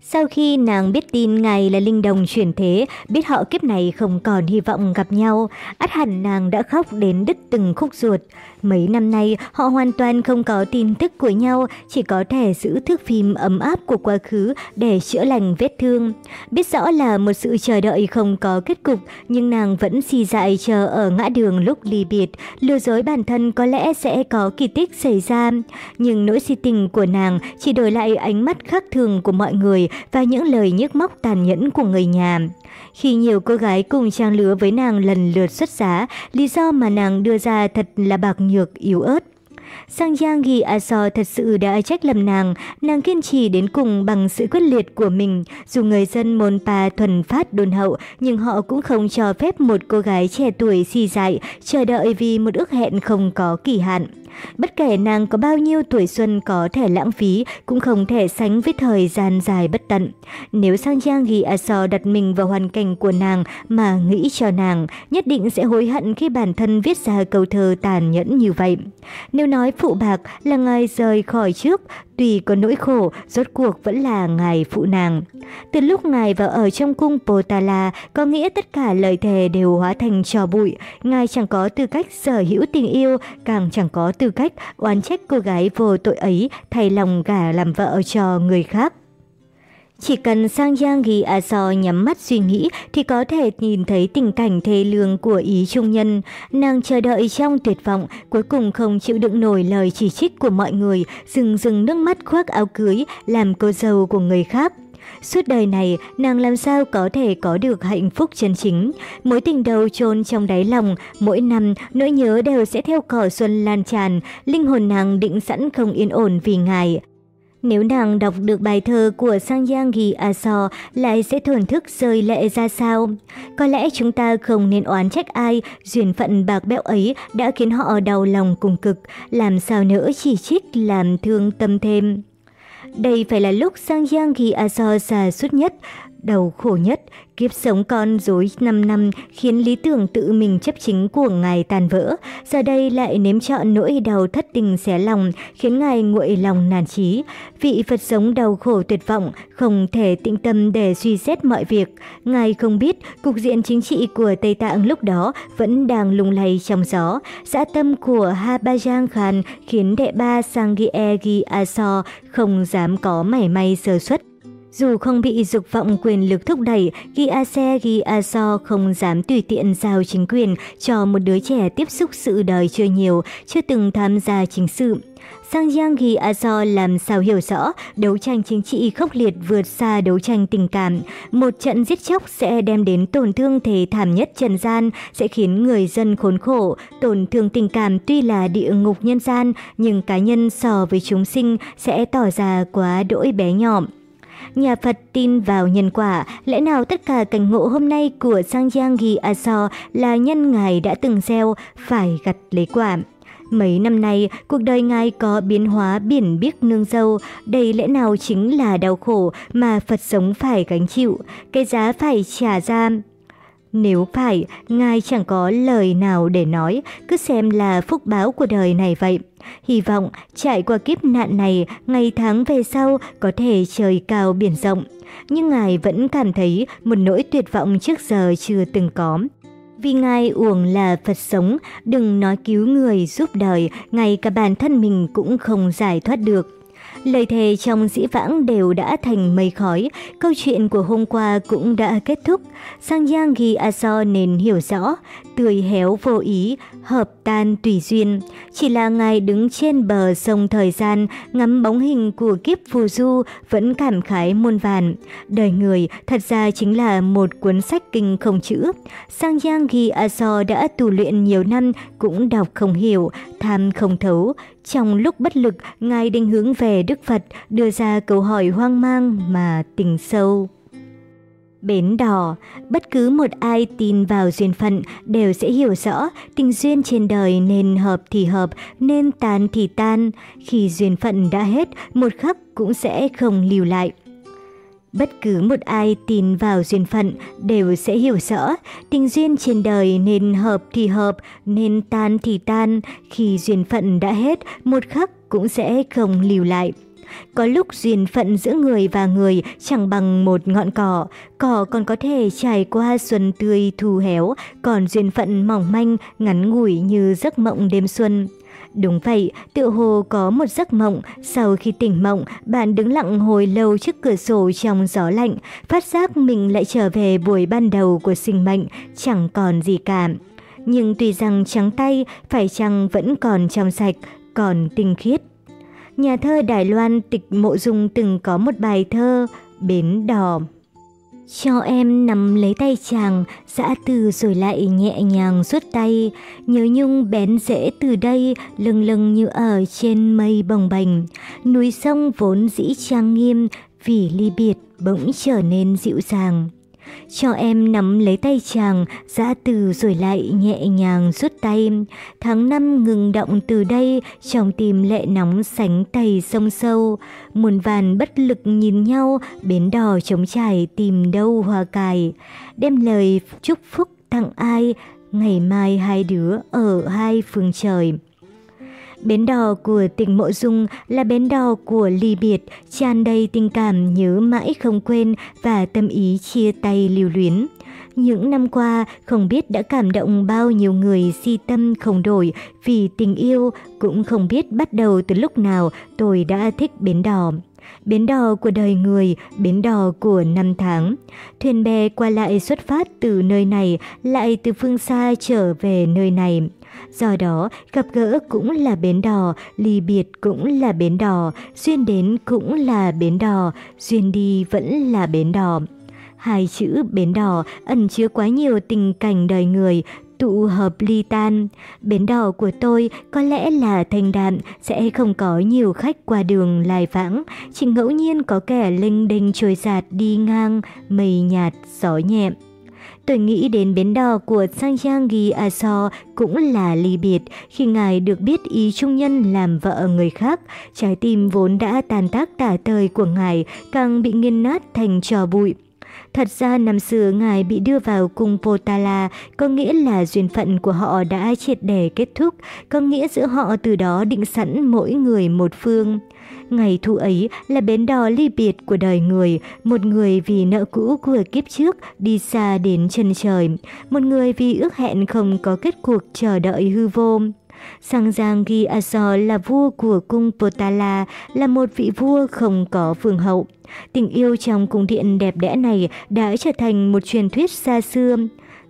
Speaker 1: Sau khi nàng biết tin ngài là linh đồng chuyển thế, biết họ kiếp này không còn hy vọng gặp nhau, ắt hẳn nàng đã khóc đến đứt từng khúc ruột. Mấy năm nay, họ hoàn toàn không có tin tức của nhau, chỉ có thể giữ thước phim ấm áp của quá khứ để chữa lành vết thương. Biết rõ là một sự chờ đợi không có kết cục, nhưng nàng vẫn si dại chờ ở ngã đường lúc ly biệt, lừa dối bản thân có lẽ sẽ có kỳ tích xảy ra. Nhưng nỗi si tình của nàng chỉ đổi lại ánh mắt khác thường của mọi người và những lời nhức móc tàn nhẫn của người nhà. Khi nhiều cô gái cùng trang lứa với nàng lần lượt xuất giá, lý do mà nàng đưa ra thật là bạc nhược, yếu ớt. Sang Giang Ghi A So thật sự đã trách lầm nàng, nàng kiên trì đến cùng bằng sự quyết liệt của mình. Dù người dân môn pa thuần phát đồn hậu, nhưng họ cũng không cho phép một cô gái trẻ tuổi si dại chờ đợi vì một ước hẹn không có kỳ hạn. Bất kể nàng có bao nhiêu tuổi xuân có thể lãng phí, cũng không thể sánh với thời gian dài bất tận. Nếu Sang Giang Ghi Aso đặt mình vào hoàn cảnh của nàng mà nghĩ cho nàng, nhất định sẽ hối hận khi bản thân viết ra câu thơ tàn nhẫn như vậy. Nếu nói phụ bạc là ngài rời khỏi trước, Tuy có nỗi khổ, rốt cuộc vẫn là ngài phụ nàng. Từ lúc ngài vào ở trong cung Potala, có nghĩa tất cả lời thề đều hóa thành trò bụi. Ngài chẳng có tư cách sở hữu tình yêu, càng chẳng có tư cách oán trách cô gái vô tội ấy thay lòng gả làm vợ cho người khác. Chỉ cần Sang Giang Ghi A So nhắm mắt suy nghĩ thì có thể nhìn thấy tình cảnh thê lương của ý trung nhân. Nàng chờ đợi trong tuyệt vọng, cuối cùng không chịu đựng nổi lời chỉ trích của mọi người, dừng dừng nước mắt khoác áo cưới, làm cô dâu của người khác. Suốt đời này, nàng làm sao có thể có được hạnh phúc chân chính. Mối tình đầu chôn trong đáy lòng, mỗi năm nỗi nhớ đều sẽ theo cỏ xuân lan tràn, linh hồn nàng định sẵn không yên ổn vì ngài. Nếu nàng đọc được bài thơ của Sang Giang Ghi A So lại sẽ thổn thức rơi lệ ra sao? Có lẽ chúng ta không nên oán trách ai, duyên phận bạc bẽo ấy đã khiến họ đau lòng cùng cực, làm sao nữa chỉ trích làm thương tâm thêm. Đây phải là lúc Sang Giang Ghi A So xa suốt nhất, đầu khổ nhất, kiếp sống con dối 5 năm khiến lý tưởng tự mình chấp chính của ngài tàn vỡ, giờ đây lại nếm trọn nỗi đau thất tình xé lòng, khiến ngài nguội lòng nản chí. Vị Phật sống đau khổ tuyệt vọng, không thể tĩnh tâm để suy xét mọi việc. Ngài không biết cục diện chính trị của Tây Tạng lúc đó vẫn đang lung lay trong gió. Dã tâm của Habajang Khan khiến đệ ba Sangie Gi Aso không dám có mảy may sơ suất. Dù không bị dục vọng quyền lực thúc đẩy, Gyase Gyaso không dám tùy tiện giao chính quyền cho một đứa trẻ tiếp xúc sự đời chưa nhiều, chưa từng tham gia chính sự. Sang Giang Gyaso làm sao hiểu rõ, đấu tranh chính trị khốc liệt vượt xa đấu tranh tình cảm. Một trận giết chóc sẽ đem đến tổn thương thể thảm nhất trần gian, sẽ khiến người dân khốn khổ. Tổn thương tình cảm tuy là địa ngục nhân gian, nhưng cá nhân so với chúng sinh sẽ tỏ ra quá đỗi bé nhỏ. Nhà Phật tin vào nhân quả, lẽ nào tất cả cảnh ngộ hôm nay của Sang Giang Ghi A So là nhân Ngài đã từng gieo, phải gặt lấy quả. Mấy năm nay, cuộc đời Ngài có biến hóa biển biếc nương dâu, đây lẽ nào chính là đau khổ mà Phật sống phải gánh chịu, cái giá phải trả ra nếu phải, Ngài chẳng có lời nào để nói, cứ xem là phúc báo của đời này vậy. Hy vọng trải qua kiếp nạn này, ngày tháng về sau có thể trời cao biển rộng. Nhưng Ngài vẫn cảm thấy một nỗi tuyệt vọng trước giờ chưa từng có. Vì Ngài uổng là Phật sống, đừng nói cứu người giúp đời, ngay cả bản thân mình cũng không giải thoát được. Lời thề trong dĩ vãng đều đã thành mây khói, câu chuyện của hôm qua cũng đã kết thúc. Sang Giang ghi A So nên hiểu rõ, tươi héo vô ý, hợp tan tùy duyên. Chỉ là ngài đứng trên bờ sông thời gian, ngắm bóng hình của kiếp phù du, vẫn cảm khái muôn vàn. Đời người thật ra chính là một cuốn sách kinh không chữ. Sang Giang ghi A So đã tu luyện nhiều năm, cũng đọc không hiểu, tham không thấu. Trong lúc bất lực, Ngài định hướng về Đức Phật, đưa ra câu hỏi hoang mang mà tình sâu. Bến đỏ, bất cứ một ai tin vào duyên phận đều sẽ hiểu rõ tình duyên trên đời nên hợp thì hợp, nên tan thì tan. Khi duyên phận đã hết, một khắc cũng sẽ không lưu lại. Bất cứ một ai tin vào duyên phận đều sẽ hiểu rõ tình duyên trên đời nên hợp thì hợp, nên tan thì tan. Khi duyên phận đã hết, một khắc cũng sẽ không lưu lại. Có lúc duyên phận giữa người và người chẳng bằng một ngọn cỏ, cỏ còn có thể trải qua xuân tươi thu héo, còn duyên phận mỏng manh, ngắn ngủi như giấc mộng đêm xuân. Đúng vậy, tự hồ có một giấc mộng, sau khi tỉnh mộng, bạn đứng lặng hồi lâu trước cửa sổ trong gió lạnh, phát giác mình lại trở về buổi ban đầu của sinh mệnh, chẳng còn gì cả. Nhưng tuy rằng trắng tay, phải chăng vẫn còn trong sạch, còn tinh khiết. Nhà thơ Đài Loan Tịch Mộ Dung từng có một bài thơ Bến Đò. Cho em nắm lấy tay chàng, giã từ rồi lại nhẹ nhàng rút tay. Nhớ nhung bén rễ từ đây, lưng lưng như ở trên mây bồng bềnh. Núi sông vốn dĩ trang nghiêm, vì ly biệt bỗng trở nên dịu dàng. Cho em nắm lấy tay chàng, giã từ rồi lại nhẹ nhàng rút tay. Tháng năm ngừng động từ đây, trong tim lệ nóng sánh tay sông sâu. Muôn vàn bất lực nhìn nhau, bến đò trống trải tìm đâu hoa cài. Đem lời chúc phúc tặng ai, ngày mai hai đứa ở hai phương trời. Bến đò của tỉnh Mộ Dung là bến đò của ly biệt, tràn đầy tình cảm nhớ mãi không quên và tâm ý chia tay lưu luyến. Những năm qua, không biết đã cảm động bao nhiêu người si tâm không đổi vì tình yêu, cũng không biết bắt đầu từ lúc nào tôi đã thích bến đò. Bến đò của đời người, bến đò của năm tháng. Thuyền bè qua lại xuất phát từ nơi này, lại từ phương xa trở về nơi này. Do đó, gặp gỡ cũng là bến đò, ly biệt cũng là bến đò, duyên đến cũng là bến đò, duyên đi vẫn là bến đò. Hai chữ bến đò ẩn chứa quá nhiều tình cảnh đời người, tụ hợp ly tan. Bến đò của tôi có lẽ là thanh đạm, sẽ không có nhiều khách qua đường lai vãng, chỉ ngẫu nhiên có kẻ linh đình trôi sạt đi ngang, mây nhạt, gió nhẹ. Tôi nghĩ đến bến đò của Sanjangi Aso à cũng là ly biệt khi ngài được biết ý trung nhân làm vợ người khác. Trái tim vốn đã tàn tác tả tơi của ngài càng bị nghiền nát thành trò bụi. Thật ra năm xưa ngài bị đưa vào cung Potala có nghĩa là duyên phận của họ đã triệt để kết thúc, có nghĩa giữa họ từ đó định sẵn mỗi người một phương. Ngày thu ấy là bến đò ly biệt của đời người, một người vì nợ cũ của kiếp trước đi xa đến chân trời, một người vì ước hẹn không có kết cuộc chờ đợi hư vô. Sang Giang Ghi Aso là vua của cung Potala, là một vị vua không có vương hậu. Tình yêu trong cung điện đẹp đẽ này đã trở thành một truyền thuyết xa xưa.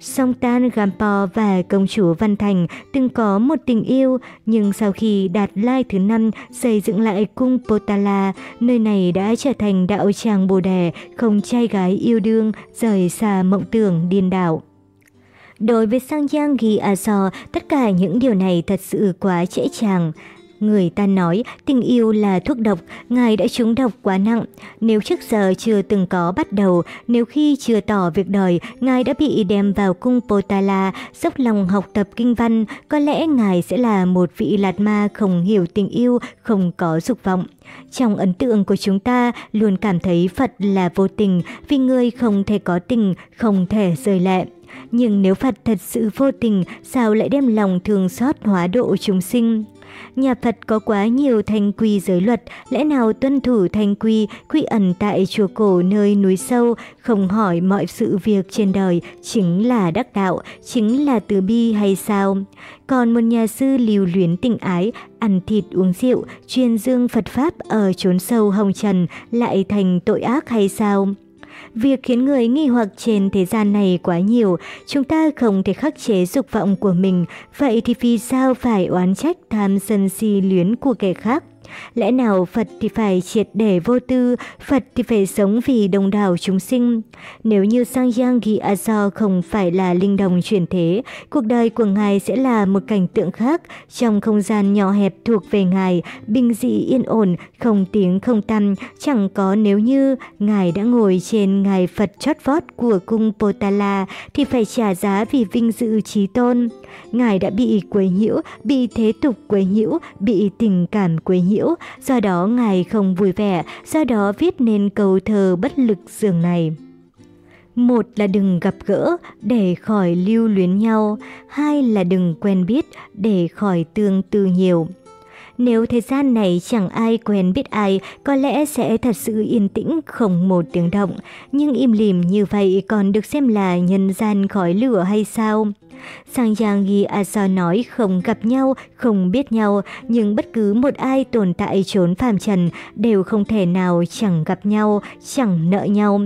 Speaker 1: Song Tan Gampo và công chúa Văn Thành từng có một tình yêu, nhưng sau khi Đạt Lai thứ năm xây dựng lại cung Potala, nơi này đã trở thành đạo tràng bồ đề, không trai gái yêu đương, rời xa mộng tưởng điên đảo. Đối với Sang Giang Ghi à A tất cả những điều này thật sự quá trễ chàng. Người ta nói tình yêu là thuốc độc, ngài đã trúng độc quá nặng. Nếu trước giờ chưa từng có bắt đầu, nếu khi chưa tỏ việc đời, ngài đã bị đem vào cung Potala, dốc lòng học tập kinh văn, có lẽ ngài sẽ là một vị lạt ma không hiểu tình yêu, không có dục vọng. Trong ấn tượng của chúng ta luôn cảm thấy Phật là vô tình vì người không thể có tình, không thể rời lệ. Nhưng nếu Phật thật sự vô tình, sao lại đem lòng thường xót hóa độ chúng sinh? Nhà Phật có quá nhiều thanh quy giới luật, lẽ nào tuân thủ thanh quy, quy ẩn tại chùa cổ nơi núi sâu, không hỏi mọi sự việc trên đời, chính là đắc đạo, chính là từ bi hay sao? Còn một nhà sư lưu luyến tình ái, ăn thịt uống rượu, chuyên dương Phật Pháp ở chốn sâu hồng trần lại thành tội ác hay sao? Việc khiến người nghi hoặc trên thế gian này quá nhiều, chúng ta không thể khắc chế dục vọng của mình, vậy thì vì sao phải oán trách tham sân si luyến của kẻ khác? Lẽ nào Phật thì phải triệt để vô tư, Phật thì phải sống vì đồng đảo chúng sinh. Nếu như Sang Yang Gi Azo không phải là linh đồng chuyển thế, cuộc đời của Ngài sẽ là một cảnh tượng khác, trong không gian nhỏ hẹp thuộc về Ngài, bình dị yên ổn, không tiếng không tăm, chẳng có nếu như Ngài đã ngồi trên Ngài Phật chót vót của cung Potala thì phải trả giá vì vinh dự trí tôn. Ngài đã bị quấy nhiễu, bị thế tục quấy nhiễu, bị tình cảm quấy nhiễu, do đó Ngài không vui vẻ, do đó viết nên câu thơ bất lực dường này. Một là đừng gặp gỡ để khỏi lưu luyến nhau, hai là đừng quen biết để khỏi tương tư nhiều. Nếu thời gian này chẳng ai quen biết ai, có lẽ sẽ thật sự yên tĩnh không một tiếng động. Nhưng im lìm như vậy còn được xem là nhân gian khói lửa hay sao? Sang Yangi Asa nói không gặp nhau, không biết nhau, nhưng bất cứ một ai tồn tại trốn phàm trần đều không thể nào chẳng gặp nhau, chẳng nợ nhau.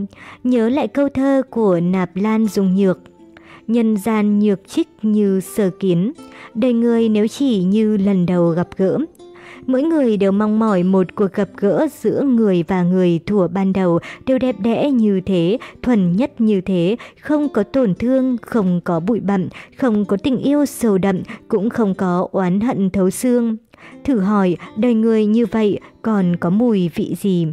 Speaker 1: Nhớ lại câu thơ của Nạp Lan Dung Nhược. Nhân gian nhược trích như sơ kiến, đời người nếu chỉ như lần đầu gặp gỡ, Mỗi người đều mong mỏi một cuộc gặp gỡ giữa người và người thủa ban đầu đều đẹp đẽ như thế, thuần nhất như thế, không có tổn thương, không có bụi bặm, không có tình yêu sâu đậm, cũng không có oán hận thấu xương. Thử hỏi, đời người như vậy còn có mùi vị gì?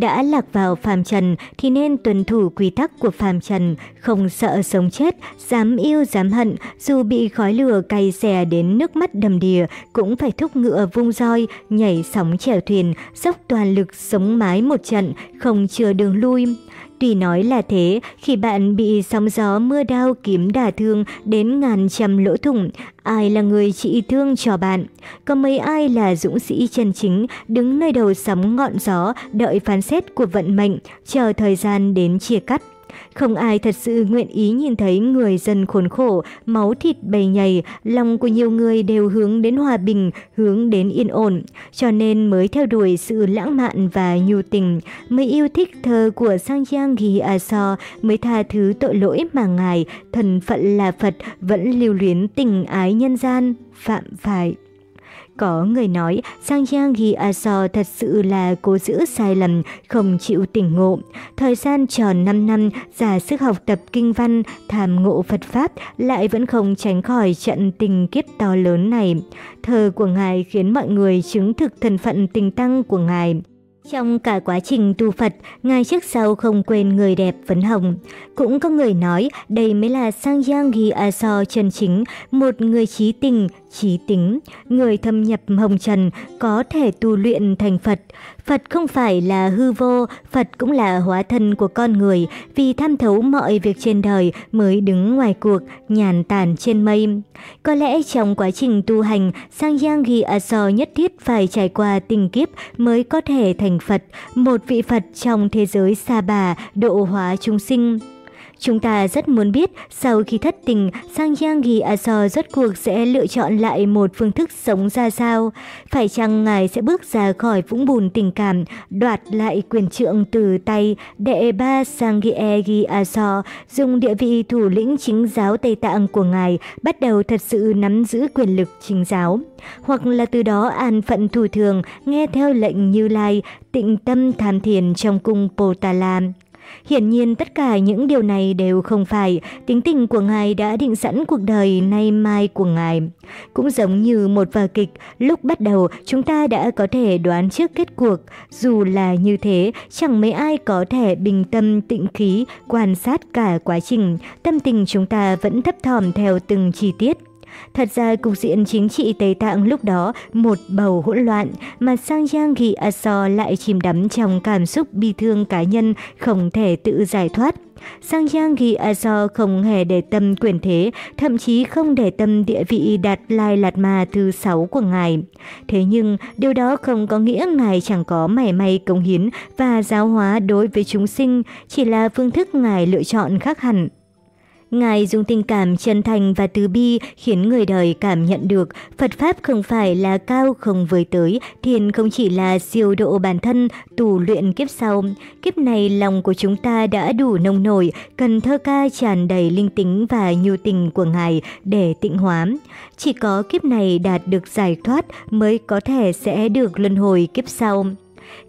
Speaker 1: Đã lạc vào phàm trần thì nên tuân thủ quy tắc của phàm trần, không sợ sống chết, dám yêu dám hận, dù bị khói lửa cay xè đến nước mắt đầm đìa, cũng phải thúc ngựa vung roi, nhảy sóng chèo thuyền, dốc toàn lực sống mái một trận, không chừa đường lui. Tuy nói là thế, khi bạn bị sóng gió mưa đau kiếm đả thương đến ngàn trăm lỗ thủng, ai là người trị thương cho bạn? Có mấy ai là dũng sĩ chân chính, đứng nơi đầu sóng ngọn gió, đợi phán xét của vận mệnh, chờ thời gian đến chia cắt? Không ai thật sự nguyện ý nhìn thấy người dân khốn khổ, máu thịt bầy nhầy, lòng của nhiều người đều hướng đến hòa bình, hướng đến yên ổn. Cho nên mới theo đuổi sự lãng mạn và nhu tình, mới yêu thích thơ của Sang Giang Ghi A So, mới tha thứ tội lỗi mà Ngài, thần phận là Phật, vẫn lưu luyến tình ái nhân gian, phạm phải. Có người nói Sang Giang Ghi A So thật sự là cố giữ sai lầm, không chịu tỉnh ngộ. Thời gian tròn 5 năm giả sức học tập kinh văn, tham ngộ Phật Pháp lại vẫn không tránh khỏi trận tình kiếp to lớn này. Thơ của Ngài khiến mọi người chứng thực thân phận tình tăng của Ngài. Trong cả quá trình tu Phật, Ngài trước sau không quên người đẹp phấn hồng. Cũng có người nói đây mới là Sang Giang Ghi A So chân chính, một người trí tình, trí tính, người thâm nhập hồng trần có thể tu luyện thành Phật. Phật không phải là hư vô, Phật cũng là hóa thân của con người, vì tham thấu mọi việc trên đời mới đứng ngoài cuộc, nhàn tản trên mây. Có lẽ trong quá trình tu hành, Sang Giang Ghi A So nhất thiết phải trải qua tình kiếp mới có thể thành Phật, một vị Phật trong thế giới xa bà, độ hóa chúng sinh. Chúng ta rất muốn biết sau khi thất tình, Sang Yang Gi Aso rốt cuộc sẽ lựa chọn lại một phương thức sống ra sao? Phải chăng ngài sẽ bước ra khỏi vũng bùn tình cảm, đoạt lại quyền trượng từ tay đệ ba Sang Gi e Aso, dùng địa vị thủ lĩnh chính giáo Tây Tạng của ngài, bắt đầu thật sự nắm giữ quyền lực chính giáo? Hoặc là từ đó an phận thủ thường, nghe theo lệnh Như Lai, tịnh tâm tham thiền trong cung Potala. Hiển nhiên tất cả những điều này đều không phải, tính tình của Ngài đã định sẵn cuộc đời nay mai của Ngài. Cũng giống như một vở kịch, lúc bắt đầu chúng ta đã có thể đoán trước kết cuộc, dù là như thế, chẳng mấy ai có thể bình tâm tịnh khí quan sát cả quá trình, tâm tình chúng ta vẫn thấp thỏm theo từng chi tiết. Thật ra cục diện chính trị Tây Tạng lúc đó một bầu hỗn loạn, mà Sang Giang Ghi A lại chìm đắm trong cảm xúc bi thương cá nhân không thể tự giải thoát. Sang Giang Ghi A không hề để tâm quyền thế, thậm chí không để tâm địa vị Đạt Lai Lạt Ma thứ sáu của ngài. Thế nhưng, điều đó không có nghĩa ngài chẳng có mảy may công hiến và giáo hóa đối với chúng sinh, chỉ là phương thức ngài lựa chọn khác hẳn. Ngài dùng tình cảm chân thành và từ bi khiến người đời cảm nhận được Phật Pháp không phải là cao không với tới, thiền không chỉ là siêu độ bản thân, tù luyện kiếp sau. Kiếp này lòng của chúng ta đã đủ nông nổi, cần thơ ca tràn đầy linh tính và nhu tình của Ngài để tịnh hóa. Chỉ có kiếp này đạt được giải thoát mới có thể sẽ được luân hồi kiếp sau.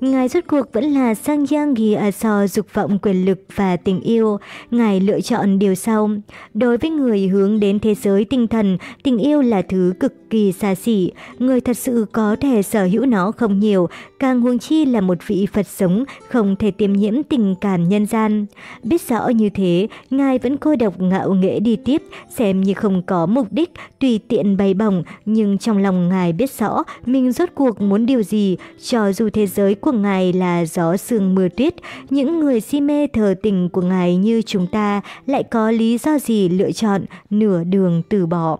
Speaker 1: Ngài rốt cuộc vẫn là Sang giang Ghi A So dục vọng quyền lực và tình yêu. Ngài lựa chọn điều sau. Đối với người hướng đến thế giới tinh thần, tình yêu là thứ cực kỳ xa xỉ. Người thật sự có thể sở hữu nó không nhiều, càng huống chi là một vị Phật sống, không thể tiêm nhiễm tình cảm nhân gian. Biết rõ như thế, Ngài vẫn cô độc ngạo nghễ đi tiếp, xem như không có mục đích, tùy tiện bày bổng, nhưng trong lòng Ngài biết rõ mình rốt cuộc muốn điều gì, cho dù thế giới của Ngài là gió sương mưa tuyết, những người si mê thờ tình của Ngài như chúng ta lại có lý do gì lựa chọn nửa đường từ bỏ.